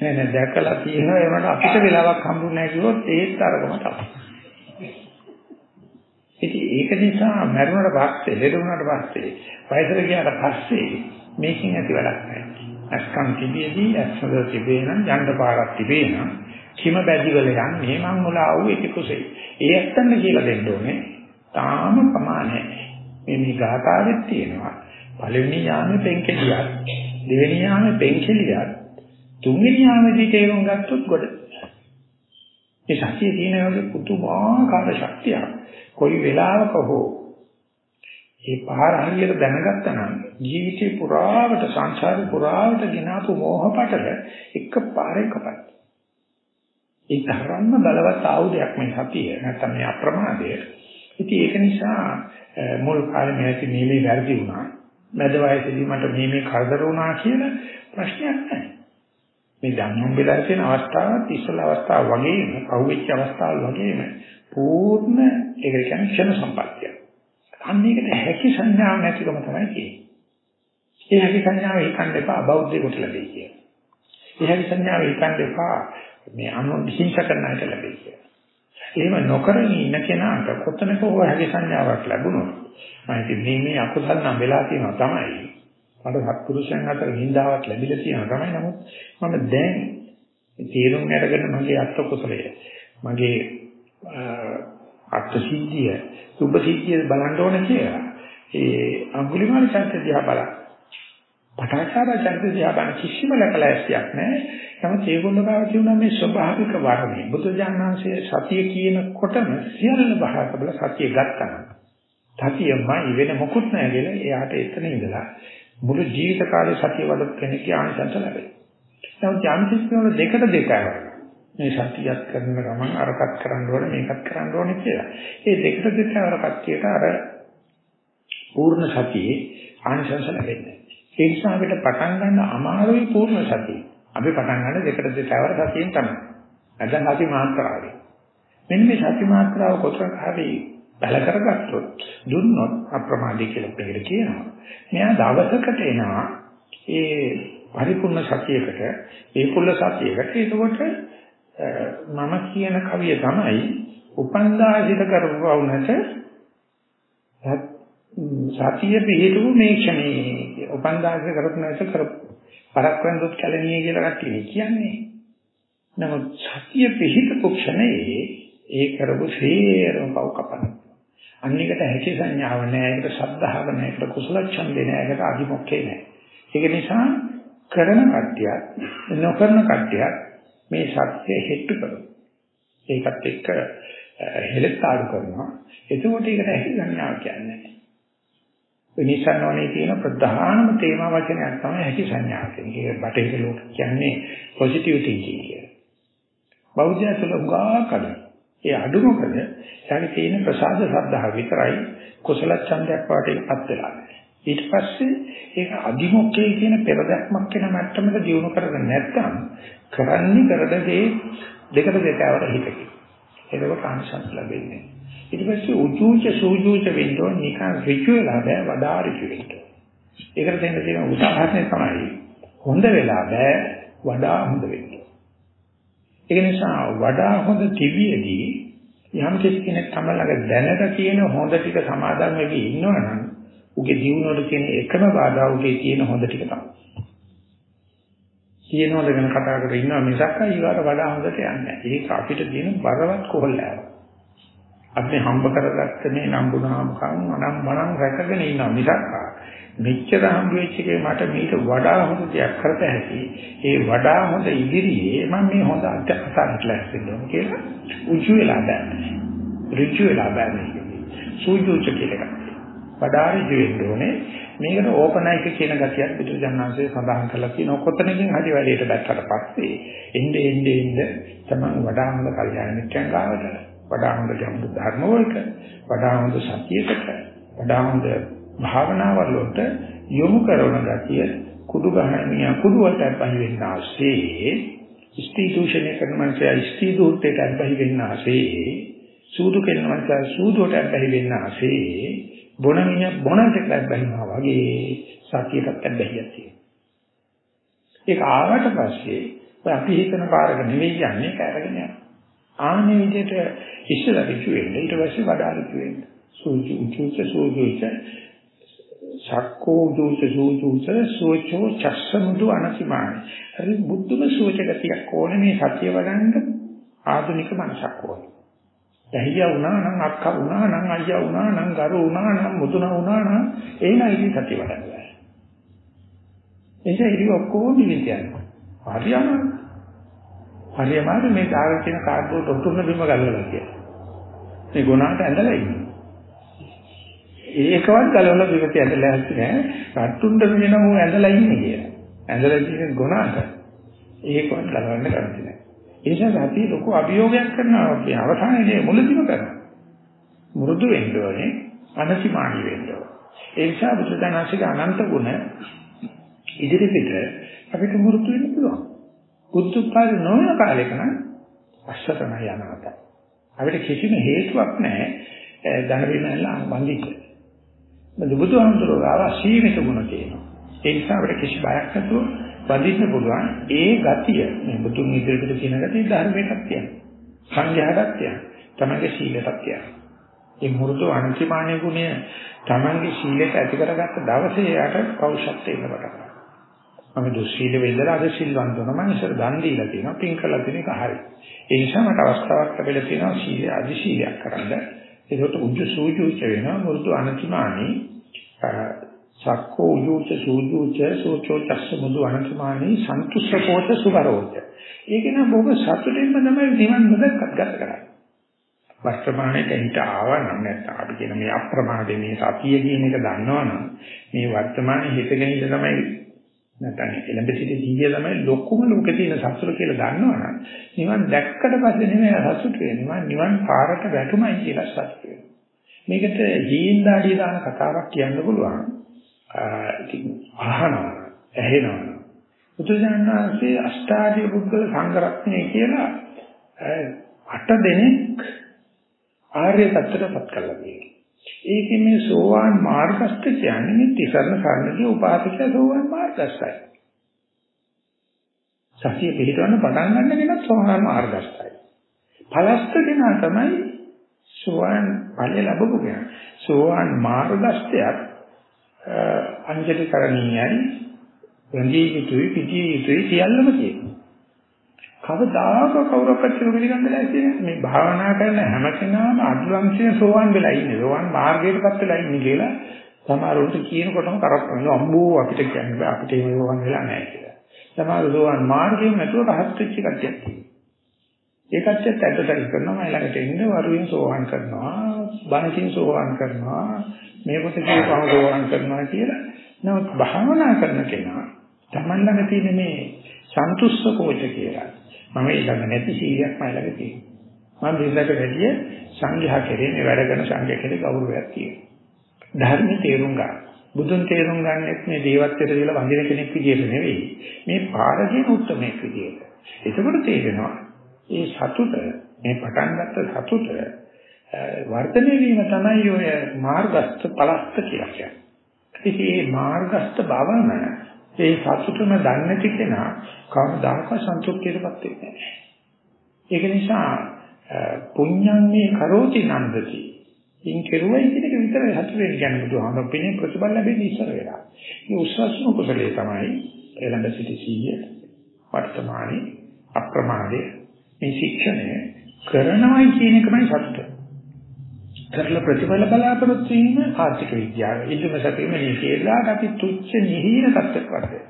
නෑ නෑ දැකලා තියෙනවා ඒ වුණාට අපිට වෙලාවක් හම්බුනේ නැහැ කිව්වොත් ඒත් අරගම තමයි. ඉතින් ඒක නිසා මරුණට පස්සේ, ලෙඩ වුණාට පස්සේ, වයසට ගියාට පස්සේ මේකෙන් ඇති වැඩක් නැහැ. අස්කම් තිබියදී ඇස්වල තිබේ නම් යන්න පාරක් තිබේ නම් කිම බැදිවල යන්නේ මං මුලා වූ එක කුසෙයි. ඒ ඇත්තන්න කියලා දෙන්න ඕනේ. තාම ප්‍රමාණයි. මේ මේ ගාථාවෙත් තියෙනවා. පළවෙනි යාමේ පෙන්කෙලියක්, දෙවෙනි යාමේ පෙන්කෙලියක්, තුන්වෙනි යාමේදී තේරුම් ගත්තොත් ගොඩ. ඒ ශක්තිය තියෙන වගේ පුදුමාකාර ශක්තියක්. කොයි වෙලාවක හෝ ඒ පාර හරියට දැනගත්තා නම් ජීවිතේ පුරාවට සංසාරේ පුරාවට ගෙනාපු මෝහපටල එක පාරේ කපයි. ඒ තරම්ම බලවත් ආයුධයක් මේ සතිය නැත්නම් මේ අප්‍රමාදය. ඉතින් ඒක නිසා මුල් කාලේ මේක මේ මේ වැරදි වුණා. මැද වයසේදී මට මේ මේ කරදර වුණා කියලා ප්‍රශ්නයක් නැහැ. මේ ධම්මම් වෙලා තියෙන අවස්ථාවත් ඉස්සල අවස්ථාව වගේම, පහුවෙච්ච අවස්ථාව වගේම පූර්ණ ඒක කියන්නේ ක්ෂණ සම්පත්තිය. අන්න ඒකට හැකි සංඥාවක් නැතිකම තමයි කියන්නේ. ඒ හැකි සංඥාව හිතන්න එපා බෞද්ධයෙකුට ලැබෙයි කියලා. ඒ හැකි සංඥාව හිතන්න එපා මේ අනු හිංසා කරන අයට ලැබෙයි කියලා. එහෙම නොකරන ඉන්න කෙනාට කොතනක හෝ හැකි සංඥාවක් ලැබුණොත් මම මේ මේ අකුසල් නම් වෙලා තියෙනවා තමයි. මට සත්පුරුෂයන් අතර නින්දාවක් ලැබිලා තියෙනවා තමයි. නමුත් මම දැන් තීරුම් අරගෙන මගේ අත්ත කුසලය මගේ අර්ථ සිද්ධිය සුභ සිද්ධිය බලන්න ඕන කියලා. ඒ අඟුලිමාල චරිත දිහා බලන්න. පටාචාර චරිත දිහා බලන කිසිම ලකලැස්තියක් නැහැ. නමුත් ඒගොල්ලෝ ගාව කියනවා මේ ස්වභාවික වර්ණය. බුදුජානනාංශයේ සතිය කියනකොටම සියල්ල බහකබල සතිය ගත්තා. සතියමයි වෙන මොකුත් නැහැ කියලා එයාට එතන ඉඳලා මුළු ජීවිත කාලේ සතිය වඩපු කෙනෙක්ගේ ආනිසංස ලැබෙනවා. නමුත් ඥානසිකවල දෙකට දෙකයි. මේ සතියක් කරන ගමන් අරකට කරන්න ඕනේ මේකත් කරන්න ඕනේ කියලා. ඒ දෙකට දෙකවර කච්චියට අර පූර්ණ සතියේ ආනිසංස ලැබෙන්නේ. ඒ නිසා අපිට පටන් ගන්න අමාරුයි පූර්ණ සතිය. අපි පටන් ගන්න දෙකට දෙකවර සතියෙන් තමයි. නැත්නම් සති මාත්‍රාවේ. මෙන්න මේ සති මාත්‍රාව කොතරම් හරි බල කරගත්තොත් දුන්නොත් අප්‍රමාදී කියලා පිළිගන්න කියනවා. මෙයා දවසකට එනවා ඒ පරිපූර්ණ සතියකට ඒ පුල්ල සතියකට ඒකකොට මම කියන කවිය තමයි උපන්දාසිත කරපුවුනට සතිය පිළිතුරු මේ ක්ෂණේ උපන්දාසිත කරපු නැස කර පරක්වන්දුත් කැලණිය කියලා කට්ටිය කියන්නේ. නමුත් සතිය පිළිතුරු ක්ෂණේ ඒ කරපු සේරම පව කපන. අනිකට හැකි සංඥාව නැහැ, ඒකට ශ්‍රද්ධාව නැහැ, ඒකට කුසල ඡන්දේ නැහැ, ඒකට අධිමොක්කේ නැහැ. ඒක නිසා කරන කට්ටියක් නොකරන කට්ටියක් මේ සත්‍ය හෙට්ටු කරනවා. ඒකත් එක්ක හෙලත් ආඩු කරනවා. එතකොට ඒකට ඇහි සංඥාව කියන්නේ. විනිසනෝනේ තියෙන ප්‍රධානම තේමා වචනයක් තමයි ඇහි සංඥාව කියන්නේ. ඒක බටහිර ලෝක කියන්නේ පොසිටිව් තින්කින් කියලා. බෞද්ධය තුළ උගාකඩ. ඒ අඩු මොකද? එයාගේ තියෙන ප්‍රසාද ශ්‍රද්ධාව විතරයි කුසල ඡන්දයක් වාටේපත් වෙලා. ඊට පස්සේ ඒක අදිමොක්කේ කියන පෙරදක්මක් වෙන මට්ටමක දියුණු කරගෙන නැත්නම් කරන්නේ කරන දේ දෙකට දෙකවර හිතකි. ඒකව කාංශත් ලැබෙන්නේ. ඊට පස්සේ උචුච සූජුච වෙන්න නිකන් ඍචු වෙලා බෑ වඩා ඍචු වෙන්න. ඒකට දෙන්න තියෙන උදාහරණය තමයි හොඳ වෙලා බෑ වඩා හොඳ වෙන්න. ඒක නිසා වඩා හොඳ තිබියදී යම් කෙනෙක් තමලඟ දැනට තියෙන හොඳ ටික සමාදන් වෙවි ඉන්නවනම් උගේ ජීවනවල තියෙන එකම බාධා උගේ තියෙන හොඳ ටික තමයි. කියනවද ගැන කතා කරගෙන ඉන්නවා මිසක් ඊගාට වඩා හොඳට යන්නේ නැහැ. ඒක අපිට දෙන බරවත් කොහොල්ලෑව. අපි හම්බ කරගත්ත මේ නම්බුනාමකම් මනම් මනම් රැකගෙන ඉන්නවා මිසක් මෙච්චර හම්බ වෙච්ච එකේ මට මීට වඩා හොඳ දෙයක් කරත හැකි. ඒ වඩා හොඳ ඉදිරියේ මම මේ හොඳ අත්‍යවශ්‍යතාවට ලැස්තිනවා කියලා උජු වෙලා බෑ. ඍජු වෙලා බෑනේ. සූජුච කියලා එකක්. වඩා ඍජු වෙන්න ඕනේ. මේකට ඕපනයික කියන ගතියක් පිටුජානනාංශයේ සඳහන් කරලා තියෙනවා. කොතනකින් හරි වැඩේට බැස්සට පස්සේ එnde ende ende තමයි වඩා හොඳ කල්යාණ මිත්‍යන් ගාවට වඩා හොඳ ගැඹුරු ධර්ම වලට වඩා හොඳ සතියකට වඩා හොඳ භාවනාවල් වලට යොමු කරන ගතිය කුඩු ගහනිය කුඩු වලට අත්පහි වෙන්න ආසේ ස්ත්‍රී දූෂණය කරන මනසයා ස්ත්‍රී දූර්තයට අත්පහි වෙන්න ආසේ සූදු කරන මනසයා සූදුවට අත්පහි වෙන්න ආසේ බොන මිනිහ බොනට අත්පහිනවා වගේ සතියකට අත්පහියක් තියෙනවා. ඒක ආවට පස්සේ අපි හිතන පාරක නෙවෙයි යන්නේ කාරගෙන යනවා. ආන්නේ විදිහට ඉස්සලා ඍචු වෙන්න ඊට පස්සේ වඩා ඍචු වෙන්න. සූචි උචුච සූචුච සක්කෝ දුච සූචුච සෝචෝ චස්සමුදු අනසිමානි හරි බුද්ධම සෝච ගතියක් ඕනේ මේ සතිය වඩන්න ආධුනික මනසක් ඕනේ. දැහියා වුණා නම් අක්කා වුණා නම් අයියා වුණා නම් ගරු වුණා නම් මුතුනා වුණා නම් එහෙනම් ඉතින් සතිය වඩන්න බෑ එනිසා ඉතින් ඔක්කොම නිවිතයන් හරියම හරියම මේ දාගෙන තියෙන කාඩ්බෝඩ් ඔක්කොම බිම ගලවලා කියලා මේ ගුණාට ඇඳලා ඉන්නේ ඒකවත් ගලවලා පිටට ඇදලා නැහැ. රට්ටුන්ට වෙන මෝ ඇදලා ඉන්නේ කියලා. ඇදලා තියෙන ගුණාට ඒකවත් ගලවන්න කැමති නැහැ. ඒ නිසා අපි ලොකු අභියෝගයක් කරනවා අපි අවසානයේදී මුලදිම කරනවා. මෘදු වෙන්න ඕනේ, අනසිමානී වෙන්න ඕනේ. ඒ නිසා බුදුදහමේ අනන්ත ගුණ ඉදිරිපිට අපිට මෘදු වෙන්න පුළුවන්. බුද්ධත්වයේ නොවන කාලෙක නම් අශ්වතන යනවා. අපිට කිසිම හේතුවක් නැහැ ධන විමල්ලා වඳින්න. බුදුහාමුදුරුවෝ ගාව සීමිත ගුණ තියෙනවා. ඒ නිසා අපිට කිසි බයක් නැතුව වදින්න පුළුවන් ඒ ගතිය මේ බුදුන් ඉදිරියට කියන ගතිය ධර්මයටත් තියෙනවා. සංඝයාටත් තියෙනවා. තමගේ සීලයටත් තියෙනවා. ඒ මුරුතු අන්තිමානීය ගුණය තමන්ගේ සීලයට ඇති කරගත්ත දවසේ යාට පෞෂත්වය ඉන්න පටන් ගන්නවා. මම දුස්සීල වෙන්නලා අද සිල්වන්ත වෙනවා මම ඉස්සර දන් දීලා තියෙනවා පින් කළා තියෙන එක හරි. ඒ නිසා මට අවස්ථාවක් ලැබිලා තියෙනවා සීල අධි සීලයක් කරන්න. ඒකට උජ්ජ සූජුච වෙනවා මුරුතු අනතිමානී සක්කෝ උජුච සූජුච සෝචෝ චස්ස මුදු අනතිමානී සන්තුෂ්ඨකෝච සුබරෝච. ඒක නම් බොහොම සතුටින්ම තමයි නිවන් නොදක්කත් ගත කරන්නේ. වර්තමානයේ හිත ආවනම් නැත්නම් අපි කියන මේ අප්‍රමාදේ මේ සතිය කියන එක දන්නවනම් මේ වර්තමානයේ හිතගෙන ඉඳ තමයි නැත්නම් එළඹ සිට ජීවිතය තමයි ලොකුම ලෝකේ තියෙන සතුට කියලා දන්නවනම් නිවන් දැක්කට පස්සේ නෙමෙයි සතුට වෙන්නේ නිවන් පාරට වැටුමයි කියලා සතුට වෙනවා මේකට ජීන් දාඩිය දාන කතාවක් කියන්න පුළුවන් ඉතින් අහනවා ඇහෙනවා බුදුසසුනේ අෂ්ටාර්ය පුද්ගල සංගරත්නය කියලා අට දෙනෙක් ආර්ය தත්තරපත් කළා කියන්නේ ඒකේ මේ සෝවාන් මාර්ගස්ත කියන්නේ මේ තිසරණ සරණදී උපාසක සෝවාන් මාර්ගස්තයි. සතිය පිළිටවන්න පටන් ගන්න කෙනා සෝවාන් මාර්ගස්තයි. ඵලස්ත කෙනා තමයි සෝවාන් ඵලය ලැබපු කෙනා. සෝවාන් මාර්ගස්තයත් අංජලි කරණීයයි රංගී යුතුයි පිටී යුතුයි සියල්ලම තියෙනවා. කවදාක කවුරක්වත් පිළිගන්න ලෑස්ති නැහැ. මේ භාවනා කරන හැම කෙනාම අදුලංශයෙන් සෝවන් වෙලා ඉන්නේ. සෝවන් මාර්ගයටපත් වෙලා ඉන්නේ කියලා සමහරවිට කියනකොටම කරප්පනවා. අම්බෝ අපිට කියන්නේ බෑ අපිට මේ සෝවන් වෙලා නැහැ කියලා. සමහර සෝවන් මාර්ගයෙන් නැතුව රහත් වෙච්ච කට්ටියක් තියෙනවා. ඒ කට්ටියත් ඇඩ්වර්ටයිස් කරනවා මම ළඟට එන්න වරුවෙන් සෝවන් කරනවා. බණකින් සෝවන් කරනවා. මේ කොට කියපුවම සෝවන් කරනවා කියලා. නමුත් භාවනා කරන කෙනා තමන් ළඟ තියෙන මේ සන්තුෂ්ස කෝච කියලා මම ඊළඟ නැති සීලයක් මම ළඟ තියෙනවා. මම දෙන්නට වැඩිය සංඝයා කෙරේ මේ වැඩ කරන සංඝයා කෙරේ ගෞරවයක් තියෙනවා. ධර්ම තේරුම් ගන්න. බුදුන් තේරුම් ගන්නෙත් මේ දේවත්වයට කියලා වඳින කෙනෙක් විදියට නෙවෙයි. මේ පාරදී උත්තරමයක් විදියට. එතකොට තේරෙනවා මේ සතුට මේ පටන් ගත්ත සතුට වර්ධනය වීම තමයි ඔය මාර්ගස්ත පලස්ත කියලා කියන්නේ. ඉතින් මේ මාර්ගස්ත භවන ඒ සතුටම දන්නේ නැති කෙනා කවදාකවත් සන්තුෂ්ටියටපත් වෙන්නේ නැහැ. ඒක නිසා පුඤ්ඤංගේ කරෝති නන්දති. ඉන් කෙරුවයි කියන එක විතරයි හතු වෙන්නේ කියන්නේ බුදුහාමර පිනේ ප්‍රතිබල ලැබෙන්නේ ඉස්සර වෙලා. මේ උස්සස්ම කුසලයේ තමයි එළඹ සිටි සීය වර්තමානයේ අප්‍රමාදයේ මේ ශික්ෂණය කරනවයි කියන එකමයි සතුට. කරලා ප්‍රතිඵල බලාපොරොත්තු වීම ආර්ථික විද්‍යාව. ඊටම සැපීම නිකේලා අපි තුච්ච නිහින තත්ත්වයක් වර්ධනය.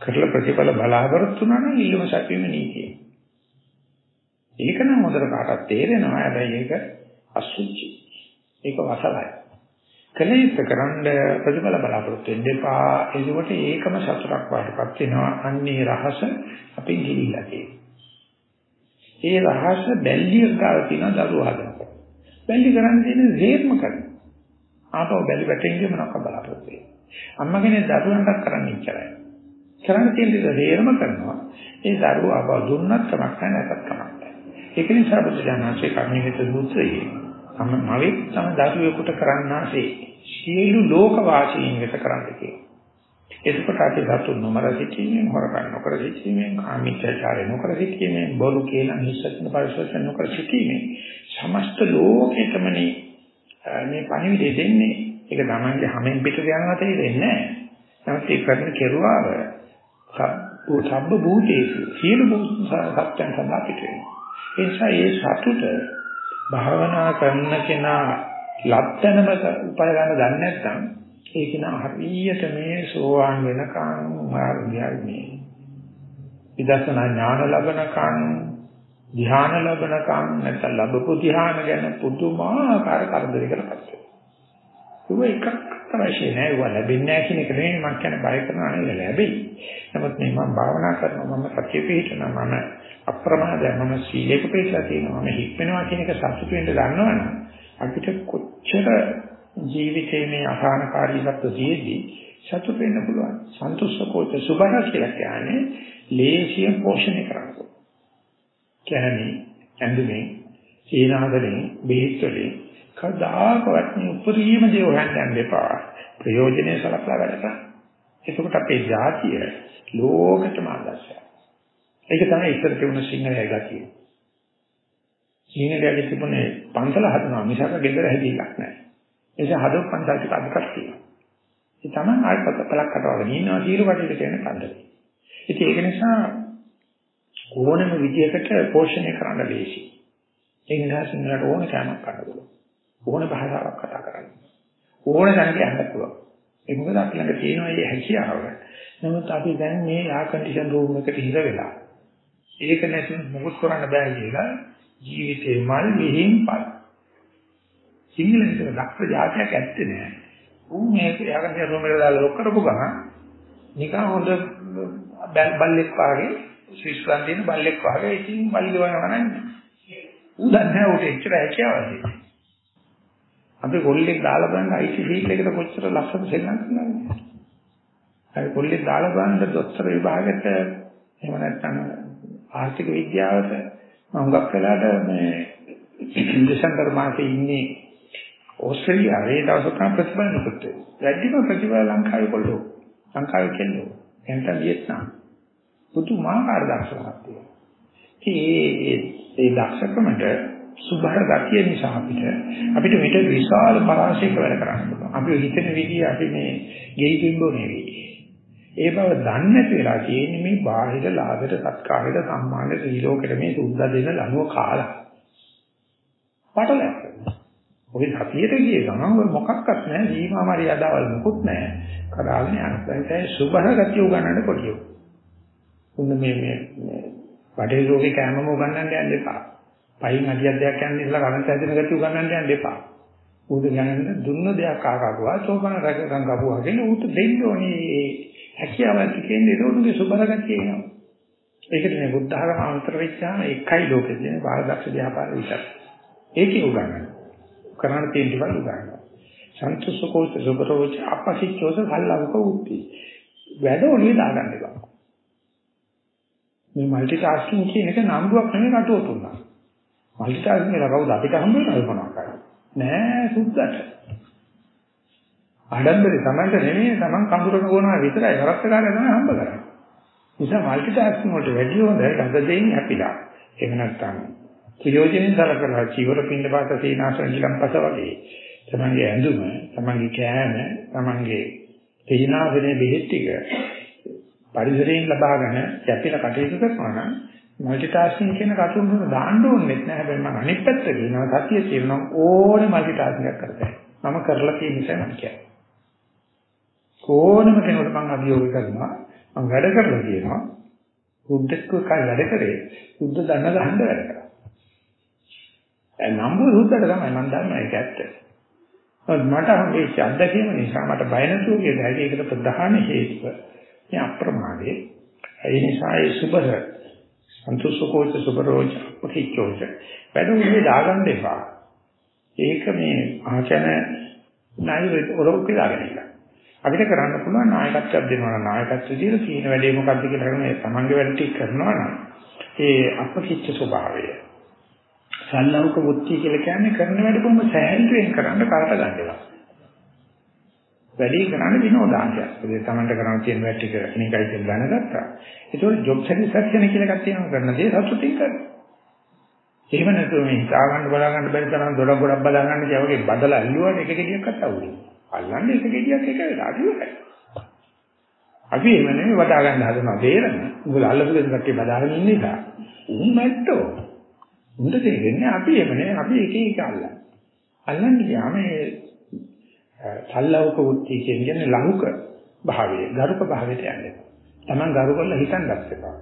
කරලා ප්‍රතිඵල බලාපොරොත්තු වෙනා නම් ඊළම සැපීම නීතිය. ඒක නම් හොඳට කාටත් තේරෙනවා. හැබැයි ඒක අසුචි. ඒක වසලයි. කලිත කරන්න ප්‍රතිඵල බලාපොරොත්තු වෙන්න එපා. ඒකට ඒකම සතුටක් වඩපත් වෙනවා. අන්නේ රහස අපි ගිහිල්ලා තියෙනවා. ඒ රහස බැල්ලියක් ගාලා තියෙන දරුවා හදනකොට. බැල්ලි කරන්නේ තියෙන හේත්ම කරනවා. ආපහු බැලි වැටෙන්නේ මොනවක් බලාපොරොත්තු වෙන්නේ. අම්මා කෙනෙක් දරුවන්ට කරන්නේ ඉච්චරයි. කරන්න තියෙන දේ හේරම කරනවා. ඒ දරුවා ආපහු දුන්නත් කමක් නැහැ නැත්නම් කමක් නැහැ. ඒක නිසා බුදුජානකේ කර්ණිත සූත්‍රයේ තම මවෙක් තම දරුවෙකුට කරන්නාසේ සියලු ලෝක වාසීන් වෙත කරන්න කියනවා. එතකොට අපි ධාතු නොමර සිටීමෙන් හොරකම් නොකර සිටීමෙන් කාමීත්‍යචාරය නොකර සිටීමෙන් බොරු කියලා නිස්සත්න පරිසරයෙන් නොකර සිටීමෙන් සමස්ත ලෝකෙතමනේ මේ පණිවිඩය දෙන්නේ ඒක තමන්ගේ හැමෙන් පිට යනවා තේරෙන්නේ නැහැ. නමුත් ඒ කරන කෙරුවාව සබ්බ භූතේසු සියලු සත්‍යයන් සඳහා පිට වෙනවා. ඒ නිසා මේ සතුට භාවනා කරන කෙනා ලක්තනම උපය ගන්න දන්නේ නැත්නම් ඒක නා හරියට මේ සෝවාන් වෙනකන් මාර්ගයයි මේ. විදර්ශනා ඥාන ලබනකන් ධ්‍යාන ලැබනකම් නැත්නම් ලැබපු ධ්‍යාන ගැන පුදුමාකාර කරදරයකට පත් වෙනවා. ඒක එකක් අවශ්‍ය නෑ. ඒවා ලැබෙන්නේ නෑ කියන එක නෙවෙයි මම කියන්නේ බය කරනවා නෙවෙයි ලැබෙයි. නමුත් මේ මම භාවනා කරනවා මම සත්‍ය පිළිහිටනවා මම අප්‍රමාදයි මම සීලයක පිළිලා තියෙනවා මම හික්මනවා කියන එක සතුටු වෙන්න ගන්නවනම් අපිට කොච්චර ජීවිතේ මේ අසහනකාරීකත්ව තියෙද්දී සතුටු වෙන්න පුළුවන්. සන්තුෂ්කෝච සුභහ කියලා කියන්නේ ලේසියෙන් පෝෂණය කරනවා. කැහණි ඇඳුමේ සීනාදලෙන් බෙහෙත් වලින් කදාකවත් මේ උපරිම දේ හොයන්න යන්න එපා. ප්‍රයෝජනේ සලකලා වැඩ කරන්න. එතකොට අපේ ජාතිය ලෝකෙටම ආදර්ශයක් ඒක තමයි ඉස්සර තිබුණ සිංහලයි ගතිය. සිංහලයේ තිබුණේ පන්සල හදනවා මිසක ගෙදර හැදිලක් නැහැ. ඒ නිසා හදපු පන්සල් ටික අධිකක් තියෙනවා ඒ තමයි ආයතන පළක් කටවගෙන ඉන්නවා සීල කටයුතු කරන කන්දේ ඉතින් ඒක නිසා ඕනම විදියකට පෝෂණය කරන්න ලේසි. ඒ නිසා සිංහලට ඕන කෑමක් ගන්න පුළුවන්. ඕන භාෂාවක් කතා කරන්න. ඕන දැනට යන්න පුළුවන්. ඒ මොකද අපි ළඟ තියෙන මේ හැකියාව. නමුත් අපි දැන් මේ ආ කන්ඩිෂන් රූම් එකට හිර වෙලා ඒක නැතිනම් මොකද කරන්න බෑ කියලා ජීවිතේ මල් මෙහින් පල්. සිංහලෙන් දක්ෂ જાතියක් ඇත්තේ නෑ. උන් මේක යාකන්ඩිෂන් රූම් එකට දාලා ලොක් කරපු ගමන් නිකන් හොඳ බල්ලෙක් වාගේ ශිෂ්‍යයන් තියෙන බල්ලෙක් වගේ ඉතින් බල්ලි වනවා නන්නේ. ඌ දන්නේ නැහැ ඌට එච්චර හැකියාවක් අපි කොල්ලෙක් දාලා බලන්න IT ෆීල්ඩ් එකට කොච්චර ලස්සන සෙල්ලම් කරනවද? අපි කොල්ලෙක් දාලා බලන්න දොස්තර විභාගෙට එහෙම නැත්නම් ආර්ථික විද්‍යාවට මම හුඟක් වෙලාට මේ දෙසැම්බර් මාසේ ඉන්නේ ඕස්ට්‍රේලියාවේ දවසක් තමයි ප්‍රතිඵල නිකුත් වෙන්නේ. වැඩිම ප්‍රතිඵල ලංකාවේ කොල්ලෝ. ලංකාවේ කෙල්ලෝ. එතන වියට්නාම්. පුදුමාකාර දක්ෂකමක් තියෙනවා. ඒ ඒ දක්ෂකමට සුභාර ගතිය නිසා අපිට අපිට මෙට විශාල පරාශයක වැඩ කරන්න පුළුවන්. අපි හිතන විදිහ අපි මේ ගෙයි පින්බෝ නෙවෙයි. ඒ බව දන්නේ නැති වෙලා තියෙන්නේ මේ බාහිර ලාභයට සත්කාරයට සම්මානයට සීලෝකෙට මේ සුද්ධ දෙන ලනුව කාලා. පටලැක්. ඔය සතියට ගියේ ගමන් ඔය මොකක්වත් නැහැ. සීමා මරියාදාවල් මොකුත් නැහැ. කඩාගෙන යනවා. ඒ සුභාර ගතිය උගන්නන්න කොටියෝ. උන්න මේ මේ බඩේ රෝගේ කෑමම උගන්නන්න යන්න එපා. පයින් අඩියක් දෙයක් යන්න ඉස්සලා කනට ඇදෙන ගැටි උගන්නන්න යන්න එපා. උද ගණන් දුන්න දෙයක් ආකාකුවා චෝකන රැකගන් ගපුවාගෙන උට දෙන්න ඕනේ හැකියාවක් තියෙන්නේ ඒකෝගේ සුබරගතිය එනවා. ඒකට මේ බුද්ධ ධර්ම අන්තර වෙච්චාම එකයි ලෝකෙ තියෙන බාහිරදක්ෂ ව්‍යාපාර විතර. ඒකේ උගන්නන. කරන්න තියෙන දේවල් උගන්වනවා. සන්තුෂ්කෝච සුබරෝච අපසිච්චෝස සල්ලංක උත්ති. වැඩ ඔළුවේ දාගන්න එපා. මේ মালටි ටාස්කින් කියන එක නම්බුවක් නෙමෙයි කටවතුන්නා. মালටි ටාස්කින් එක කවුද අපිට හම්බ වෙනවද මොනවා කරන්නේ? නෑ සුද්දට. ආඩම්බරේ Tamanට නෙමෙයි Taman කඳුරන ගෝනවා විතරයි හරස්කාරය තමයි හම්බ කරන්නේ. නිසා মালටි ටාස්කින් වලට වැඩි හොඳ ගඳ දෙයින් අපිලා. එහෙම නැත්නම් ප්‍රයෝජනෙන් සලකලා චීවර පින්න පාත සීනාසන නිලම්පස වගේ තමන්ගේ ඇඳුම, තමන්ගේ කෑම, තමන්ගේ තීනාසනේ බෙහෙත් ටික පරිසරයෙන් ලබාගෙන යැපිලා කටයුතු කරනවා නම් মালටි ටාස්කින් කියන කටුන් දුන දාන්න ඕනේ නැහැ. හැබැයි මම අනිත් පැත්ත කියනවා සතිය කියනවා ඕනේ মালටි ටාස්කින් එකක් කරතයි. මම කරලා තියෙන නිසා මම කියන්නේ. ඕනම කෙනෙකුට මම අභියෝග කරනවා. මම වැඩ කරලා කියනවා. බුද්ධත්ව කල් වැඩ කරේ. බුද්ධ දන්න ගහන්න වැඩ කරා. නම්බුව සුද්දට තමයි මම දන්නවා ඒක ඇත්ත. මට හම්බෙච්ච අත්දැකීම නිසා මට බය නැතුව කියන හැටි ඒකට ප්‍රධාන හේතුව මේ අප්‍රමාදේ. ඒ නිසා ඒ සුබර සන්තුෂ්කෝච සුබරෝච පොතිචෝච වැඩුනේ දාගන්න එපා. ඒක මේ ආචන ණය ඔරොක් දාගෙන ඉන්න. අපිට කරන්න පුළුවන් නායකත්වයක් දෙනවා නම් නායකත්වය දීලා තියෙන වැඩේ මොකක්ද කියලා හිතන මේ තමන්ගේ වැඩ ටික කරනවා නම් ඒ අපකිච්ච ස්වභාවය සල්ලවක වුත්ති කියලා කියන්නේ කරන වැඩ කොහොම සෑහලුවෙන් කරන්න කරට ගන්නවා. වැඩි කරන්න විනෝදාංශයක්. ඒ තමන්ට කරන්න තියෙන වැඩ ටික මේකයි කියලා දැනගත්තා. ඒතකොට ජොබ් සැටිස්ෆැක්ෂන් කියලා එකක් තියෙනවා කරන දේ සතුටින් කරනවා. එහෙම නැතුව මේ හිතා ගන්න බලා ගන්න බැරි තරම් දොඩ ගොඩක් බලා ගන්න කිය වගේ බදලා ඇල්ලුවාට එක ගෙඩියක්වත් අවුලයි. අල්ලන්නේ එක ගෙඩියක් එක වෙලා ඉවරයි. අපි එහෙම නෙමෙයි වඩා ගන්න හදනවා තේරෙන. උඹලා අල්ලපු දෙයක් කට්ටිය බදාගෙන ඉන්න නිසා. උන් මැට්ටෝ. උන්ට තේරෙන්නේ අපි එහෙම නෙමෙයි අපි එක එක අල්ලන්නේ. අල්ලන්නේ යාම මේ සල්ලවක උත්ති කියන්නේ ලහුක භාවය, ගරුක භාවයට යන්නේ. Taman ගරු කරලා හිතන්නත් එපා.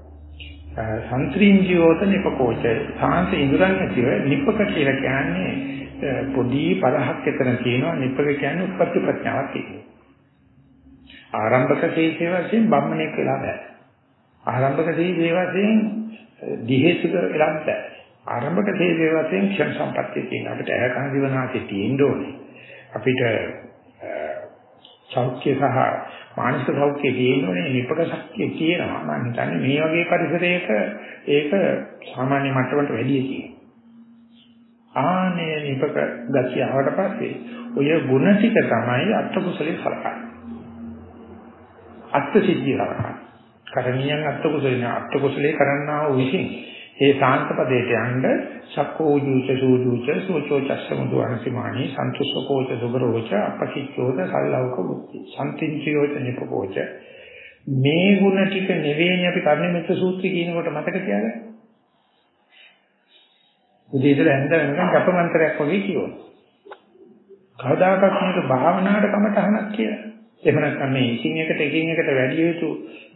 සංත්‍රීන්ජියෝත නිපකෝච සාංශ ඉඳුරන් නැතිව නිපක කියලා කියන්නේ පොඩි පරහක් එතන තියෙනවා නිපක කියන්නේ උපපති ප්‍රඥාවක් කියන්නේ. ආරම්භක තේජේ වශයෙන් බම්මණෙක් වෙලා බෑ. ආරම්භක තේජේ වශයෙන් දිහෙසුක වෙලා බෑ. ආරම්භක තේජේ වශයෙන් ක්ෂණ සම්පත්තිය තියෙන අපිට ඇහ කන දිවනාසේ තියෙන්න ඕනේ. අපිට සෞඛ්‍ය සහ මානසික සෞඛ්‍ය තියෙනෝනේ නිපක ශක්තිය තියෙනවා. මම හිතන්නේ මේ වගේ පරිසරයක ඒක සාමාන්‍ය මට්ටමට වැඩිය තියෙනවා. ආනේ නිපක ගතිය ආවට පස්සේ ඔය ಗುಣ ටික තමයි අත්කුසලේ සලකන්නේ. අත්ත්‍ය සිද්ධිය කරනවා. කරණීයන් අත්ත්‍ය කුසලේ අත්ත්‍ය කුසලේ කරන්නා වූ විසින් ඒ සාන්ත පදයට යන්න සක්කෝ ජූච සූජූච සෝචෝ චස්සමුදු අනසිමානි සන්තුෂ්කෝච සුබරෝච අපකිච්ඡෝද සල්ලවක බුද්ධි සම්තිංචියෝච නිපකෝච මේ ಗುಣ ටික නෙවෙයි අපි කර්ණිමිත්‍ර සූත්‍රය කියනකොට මතක තියාගන්න. උදේ ඉඳලා හැන්ද වෙනකන් ජප මන්ත්‍රයක් වගේ කියවනවා. කවදාකවත් මේක භාවනාවට කමටහනක් කියලා. එහෙම නැත්නම් මේ එකින් එකට එකින් එකට වැඩි යුතු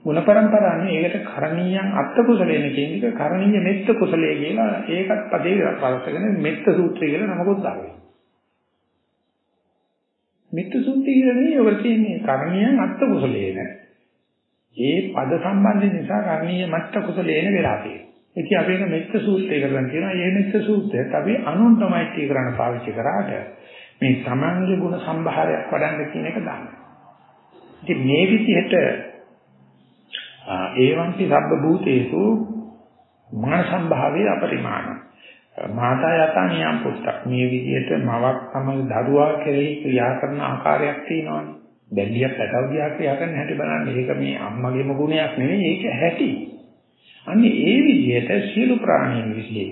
ಗುಣ પરම්පරාන්නේ ඒකට කරණීයම් අත්ත කුසලයෙන් කියන එක කරණීය මෙත්ත කුසලයේ කියලා ඒකත් පදේ වලස්සගෙන මෙත්ත සූත්‍රය කියලා නමකුත් දානවා. මෙත්ත සූත්‍රය කියන්නේ ඔය කියන්නේ කරණීයම් අත්ත කුසලයේ නෑ. ඒ පද සම්බන්ධ නිසා කරණීය මත්ත කුසලයේන වෙලා තියෙනවා. ඉතින් අපි එක මෙත්ත සූත්‍රය කරගෙන තියෙනවා. මේ මෙත්ත සූත්‍රයත් අපි අනුන්ටමයි කරන්න පාවිච්චි කරාට මේ තමන්ගේ ගුණ සම්භාරයක් වඩන්න කියන එක දානවා. ඉතින් මේ විදිහට ඒවන්ති සබ්බ භූතේසු මන සම්භාවයේ අපරිමාණ. මාතා යතා නියම් පුත්තක්. මේ විදිහට මවක් තමයි දරුවා කෙරෙහි ක්‍රියා කරන ආකාරයක් තියෙනවානේ. බැල්ලියක් පැටවදියා ක්‍රියා කරන හැටි බලන්න. ඒක මේ අම්මගේම ගුණයක් නෙවෙයි ඒක හැටි. අන්නේ ඒ විදිහට සියලු ප්‍රාණීන් විශ්ලේ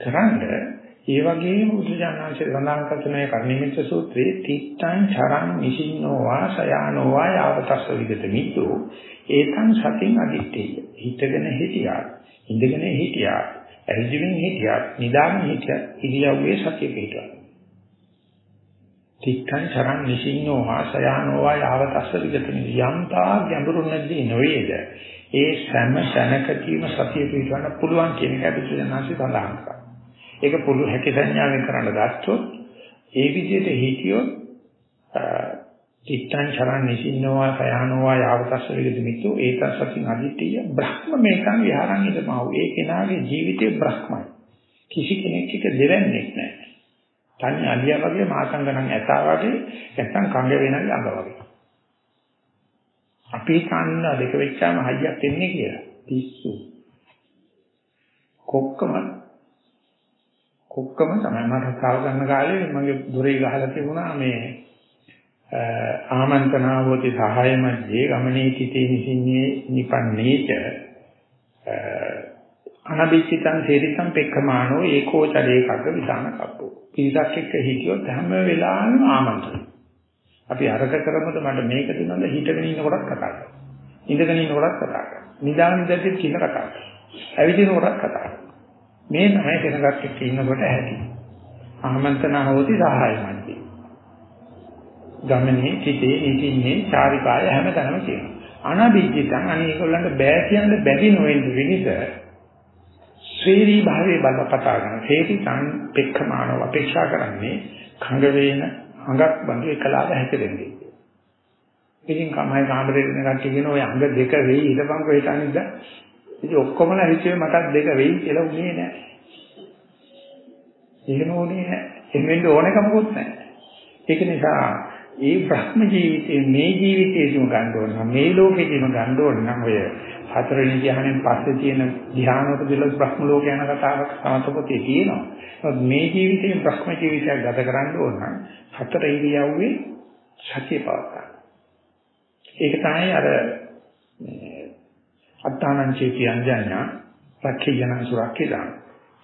කරන්නේ ඒ වගේම බුදුජානනාංශය සඳහන් කරන මේ කර්ණිමිච්ච සූත්‍රයේ තිත්තං චරං නිසින්නෝවා සයානෝවා යාවතස්ස විගත මිත්තු. ඒතං සතින් අදිත්තේ. හිතගෙන හිටියා. ඉඳගෙන හිටියා. ඇවිදින්න හිටියා. නිදාගෙන හිටියා. ඉරියව්වේ සතිය පිටවා තිත්තං චරං නිසින්නෝවා සයානෝවා යාවතස්ස විගත මිත්තු. යම්තා ගැඹුරු නැද්දී නොවේද? ඒ සෑම තැනකදීම සතිය පිටවන්න පුළුවන් කියන එක බුදුජානනාංශය සඳහන් කරා. ඒක පුළු හැකි සංඥාවෙන් කරන්න ගත්තොත් ඒ විදිහට හිතියොත් චිත්තං චරණ නිසින්නවා සයහනවා යාවතස්ස විදිමිතු ඒත සතින් අදිටිය බ්‍රහ්ම මේකන් විහාරං ඉදමව. ඒ කෙනාගේ ජීවිතේ බ්‍රහ්මයි. කිසි කෙනෙක් එක දෙවන්නේ නැහැ. තනි අලියා වගේ මාසංගණන් ඇතා වගේ නැත්තම් කංග වෙනගේ අඟ වගේ. අපි කන්න දෙක වෙච්චාම හයියක් එන්නේ කියලා. පිස්සු. කොක්කම කොක්කම තමයි මට කාල ගන්න කාලේ මගේ දොරේ ගහලා තිබුණා මේ ආමන්ත්‍රණාවෝති සහාය මැජේ ගමනේ තිතේ නිසින්නේ නිපන්නේච අනබිචිතං සේරිතං පෙක්කමානෝ ඒකෝ චරේකක විසාන කප්පෝ. පිරිසක් එක්ක හිටියොත් හැම වෙලාවෙම ආමන්ත්‍රණ අපි අරක කරමුද මට මේක දිනවල හිටගෙන ඉන්නකොටත් කතා කරනවා. ඉඳගෙන ඉන්නකොටත් කතා කරනවා. නිදාගෙන ඉඳද්දිත් කියන කතා කරනවා. ඇවිදිනකොටත් කතා කරනවා. මේ ණය කෙනගත් එක්ක ඉන්නකොට ඇති. ආමන්ත්‍රණ හොති සහාය මන්ති. ගමනේ සිටේ ඉතින්නේ චාරිකාය හැමතැනම තියෙනවා. අනබීජිතං අනේකලන්ට බෑ කියන්න බැරි නොවෙන්න විනිස ශ්‍රේණී භාවයේ බලපතා ගන්න. හේති තන් පෙක්ඛමානව අපේක්ෂා කරන්නේ කඟ වේන අඟක් බඳු එකලාව හැදෙන්නේ. ඉතින් කමයි කාමරේ ඉන්න කට්ටිය කියන ඔය අඟ දෙක වෙයි ඉඳපන් කොහෙට අනිද්ද? ඉතින් ඔක්කොමලා හිතුවේ මටත් දෙක වෙයි කියලා උනේ නැහැ. එහෙම උනේ නැහැ. එහෙම වෙන්න ඕනකමකුත් නැහැ. ඒක නිසා ඒ බ්‍රහ්ම ජීවිතේ මේ ජීවිතේදීම ගන්න ඕන නම් මේ ලෝකෙදීම ගන්න ඕන නම් ඔය හතරවෙනි ධ්‍යානෙන් පස්සේ තියෙන ධ්‍යානවල දිලස් බ්‍රහ්ම ලෝක යන කතාවක් සමතපොතේ තියෙනවා. ඒත් මේ ජීවිතේ බ්‍රහ්ම ජීවිතයක් ගත කරන්න ඕන නම් හතර ඉරියව්වේ සතිය පවත්වා. ඒක තමයි අර අත්තානං චේති අඤ්ඤඤ්ඤා රක්ඛේයන සුරක්ඛේදා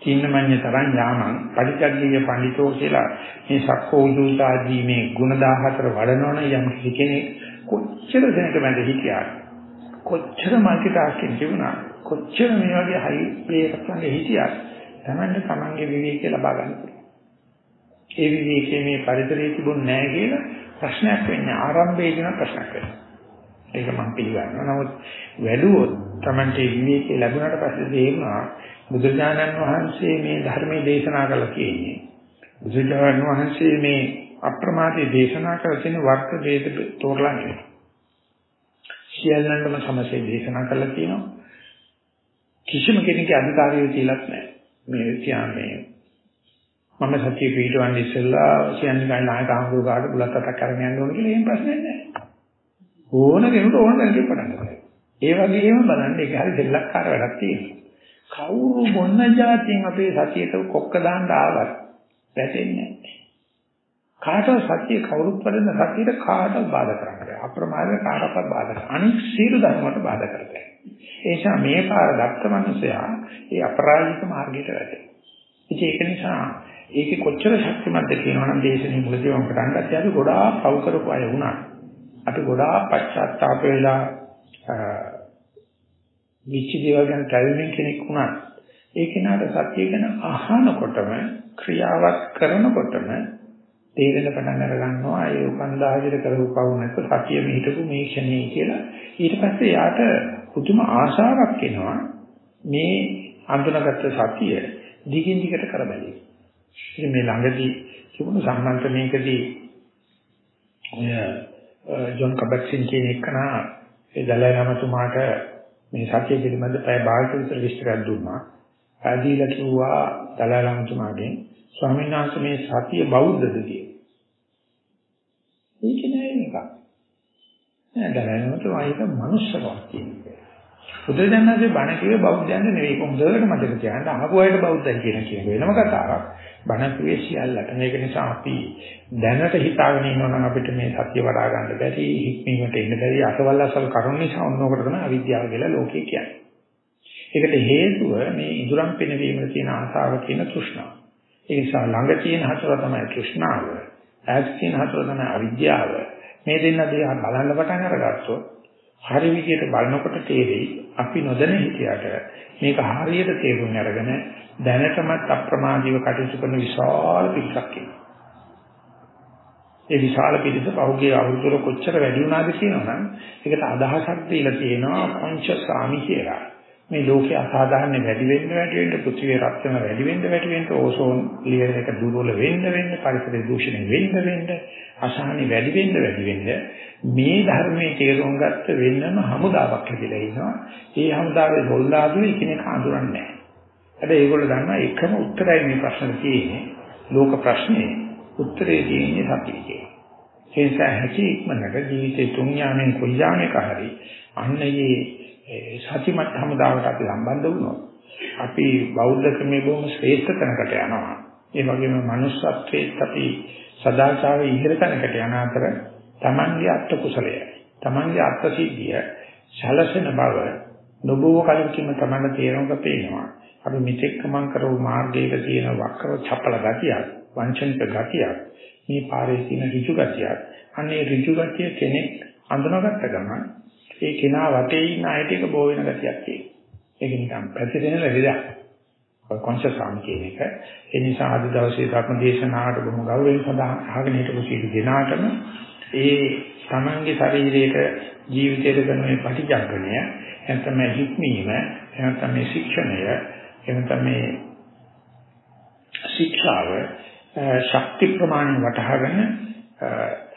චින්නමඤ්ඤ තරං යාමං. පරිචග්ගීය පඬිතෝ කියලා මේ සක්කෝ උදුසාදී මේ ගුණ 14 වඩනවන යම් කෙනෙක් කොච්චර දැනට බඳ හිටියාද? කොච්චර මල්ටි ටාස්කින් තිබුණා කොච්චර මේ වගේ හයි ප්ලේයක් ළඟ හිටියාද? Tamanne Tamange විවේකී ලබා ගන්න පුළුවන්. ඒ විවේකයේ මේ පරිසරයේ තිබුණ නැහැ කියලා ප්‍රශ්නයක් වෙන්නේ. ආරම්භයේදී ප්‍රශ්නයක් වෙනවා. ඒක මම පිළිගන්නවා. නමුත් වැඩුවොත් Tamante විවේකී ලැබුණාට පස්සේ තේරෙනවා බුදුරජාණන් වහන්සේ මේ ධර්මයේ දේශනා කළා කියන්නේ. බුදුරජාණන් වහන්සේ මේ අප්‍රමාදී දේශනා කළ තියෙන වර්ග වේද තෝරලා නෙවෙයි. සියල්ලන්ටම සමසේ දේශනා කළා කියනවා. කිසිම කෙනෙකුගේ අධිකාරිය තියලත් නැහැ. මේ කියන්නේ මම සත්‍ය පිටවන්නේ ඉස්සෙල්ලා කියන්නේ නායක අහංගු ගාඩ බුලත් අතක් කරගෙන යන්න ඕන කියලා එහෙම ප්‍රශ්නයක් නැහැ. ඕන කෙනෙකුට ඕන දැනට පටන් ගන්නවා. ඒ වගේම බලන්න ඒක හරි දෙල්ලක්කාර වැඩක් තියෙනවා. කවුරු මොන જાතියෙන් අපේ සතියට කොක්ක දාන්න ආවත් වැටෙන්නේ නැහැ. කාටවත් සතිය කවුරුත් වඩන සතියට කාටවත් බාධා කරන්නේ අප්‍රමාද කාටවත් බාධා කරන්නේ අනික් සියලු ධර්මවලට බාධා කරන්නේ. ඒ නිසා මේ පාර දක්ත මනුස්සයා ඒ අපරාජික මාර්ගයට වැටෙනවා. ඒක නිසා ඒකේ කොච්චර ශක්තිමත්ද කියනවනම් දේශනේ මුලදී වම් පටන් ගත්තා අපි ගොඩාක් පව් කරපු අය වුණා. අපි ගොඩාක් පශ්චාත්තාප වෙලා විචි දේවල් ගැන කල්මින් කෙනෙක් වුණා. ඒ කෙනාට සත්‍ය ගැන අහනකොටම ක්‍රියාවක් කරනකොටම තේරෙන පටන් අර ගන්නවා ඒ උපන්දාහයට කරපු පවු නැත්නම් සතිය මෙහිටපු මේ ක්ෂණේ කියලා. ඊට පස්සේ යාට පුදුම ආශාවක් එනවා මේ අඳුනගත්ත සතිය දිගින් දිගට කරබැලීම. ඉතින් මේ ළඟදී තිබුණු සම්මන්ත්‍රණයකදී ඔය ජොන් කබට්සින් කියන එකනා ඒ දලයි ලාමතුමාට මේ සත්‍ය පිළිබඳ පැය භාගයක විතර විස්තරයක් දුන්නා. ආදීලා කිව්වා දලයි ලාමතුමාගෙන් ස්වාමීන් වහන්සේ මේ සතිය බෞද්ධද කියලා. ඒක නෑ නේද? නෑ දලයි ලාමතුමා ඒක මනුස්සකමක් කියන්නේ. බුදුදහමේ බණ කිව්වේ බෞද්ධයන්ට නෙවෙයි. ඒක හොඳට මතක තියාගන්න. අහපු අයට බෞද්ධයි කියන කියන වෙනම කතාවක්. බණ කිව්වේ සියල්ලට. මේක නිසා අපි දැනට හිතාගෙන ඉන්නවා නම් අපිට මේ සත්‍ය වඩා ගන්න බැරි, හික්මීමට එන්න බැරි අසවල් අසවල් කරුණ නිසා ඔන්නෝකට තමයි අවිද්‍යාව කියලා ලෝකේ කියන්නේ. ඒකට හේතුව මේ ඉදුරම් පිනවීම තියෙන ආසාව කියන තෘෂ්ණාව. ඒ නිසා ළඟ තියෙන හතර තමයි තෘෂ්ණාව. ඈත තියෙන හතර තමයි අවිද්‍යාව. මේ දෙන්න දිහා බලන්න පටන් අරගත්තොත් හරි විදියට බලනකොට තේරෙයි අපි නොදැන හිටියට මේක හරියට තේරුම් අරගෙන දැනටමත් අප්‍රමාදීව කටයුතු කරන විශාල පිටසක් ඒ විශාල පිටස පහුගිය අවුරුදු කොච්චර වැඩි වුණාද කියනවනම් ඒකට අදහසක් දීලා තියෙනවා පංචස්වාමි කියලා. මේ ලෝකේ අසාධාරණ වැඩි වෙන්න වැඩි වෙන්න පෘථිවිය රත් වෙන වැඩි වෙන්න වැඩි වෙන්න ඕසෝන් ලියර් එක දුර්වල වෙන්න වෙන්න පරිසර දූෂණය වෙන්න වෙන්න අසහනෙ වැඩි වෙන්න වැඩි වෙන්න මේ ධර්මයේ තේරුම් ගත්ත වෙනම හමුදාවක් හැදිලා ඉනවා. ඒ හමුදාවේ ගොල්ලාදුනේ එකිනෙක අඳුරන්නේ නැහැ. හැබැයි ඒගොල්ලෝ දන්නවා එකම උත්තරයි මේ ප්‍රශ්නේ තියෙන්නේ. ලෝක ප්‍රශ්නේ උත්තරේ තියෙන්නේ සතියේ. ඒ නිසා හැකි ඉක්මනට ජීවිතේ තුන් යාමෙන් කොයි යාමයක හරි අන්නේ සතිමත් හමුදාවට අපි සම්බන්ධ වුණොත් අපි බෞද්ධ ක්‍රමයේ බොහොම ශ්‍රේෂ්ඨ තැනකට යනවා. ඒ වගේම manussත්වයේත් අපි සදාචාරයේ ඉහළ තැනකට යන අතර Tamange අත්ත කුසලය, Tamange අත්ත සිද්ධිය, ශලසන බව නොබෝ කලින්ම Tamange තේරුම්ක පේනවා. අපි මෙතෙක් ගමන් කරපු මාර්ගයක තියෙන වක්‍ර චපල ගතියක්, වංචනික ගතියක්, මේ පාරේ තියෙන ඍජු ගතියක්. අන්නේ ඍජු ගතිය කෙනෙක් අඳුනගත්ත ගමන් ඒ කෙනා වටේ ඉන්න අයට ඒක බෝ වෙන ගතියක් තියෙනවා. ඒක නිකන් පැතිරෙන ලෙඩක්. කොන්ෂස් ආම් කියන එක. ඒ නිසා අද දවසේ ධර්ම දේශනාවට බොහොම ගෞරවයෙන් සඳහන් අහගෙන හිටපු සියලු දෙනාටම ඒ තමන්ගේ ශරීරයේ ජීවිතයේ කරන මේ පටිජග්ගණය නැත්නම් හික්මීම නැත්නම් මේ ශික්ෂණය එනතම මේ ශික්ෂාව ශක්ති ප්‍රමාණය වටහාගෙන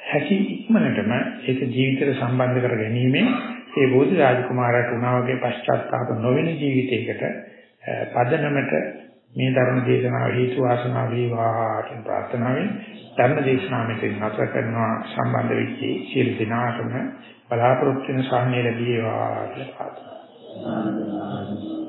හැකි ඉක්මනටම ඒක ජීවිතයට සම්බන්ධ කර ගැනීමෙන් ඒ බෝධි රාජකුමාරට උනා වගේ පශ්චාත්තාප නොවන ජීවිතයකට පදනමට මේ ධර්ම දේශනාව හේතු වාසනා වේවා කියන ප්‍රාර්ථනාවෙන් ධර්ම දේශනාව මෙතන නැවත කරනවා සම්බන්ධ වෙච්ච සියලු දෙනාටම බලාපොරොත්තු වෙන සාහනය ලැබේවා කියලා ප්‍රාර්ථනා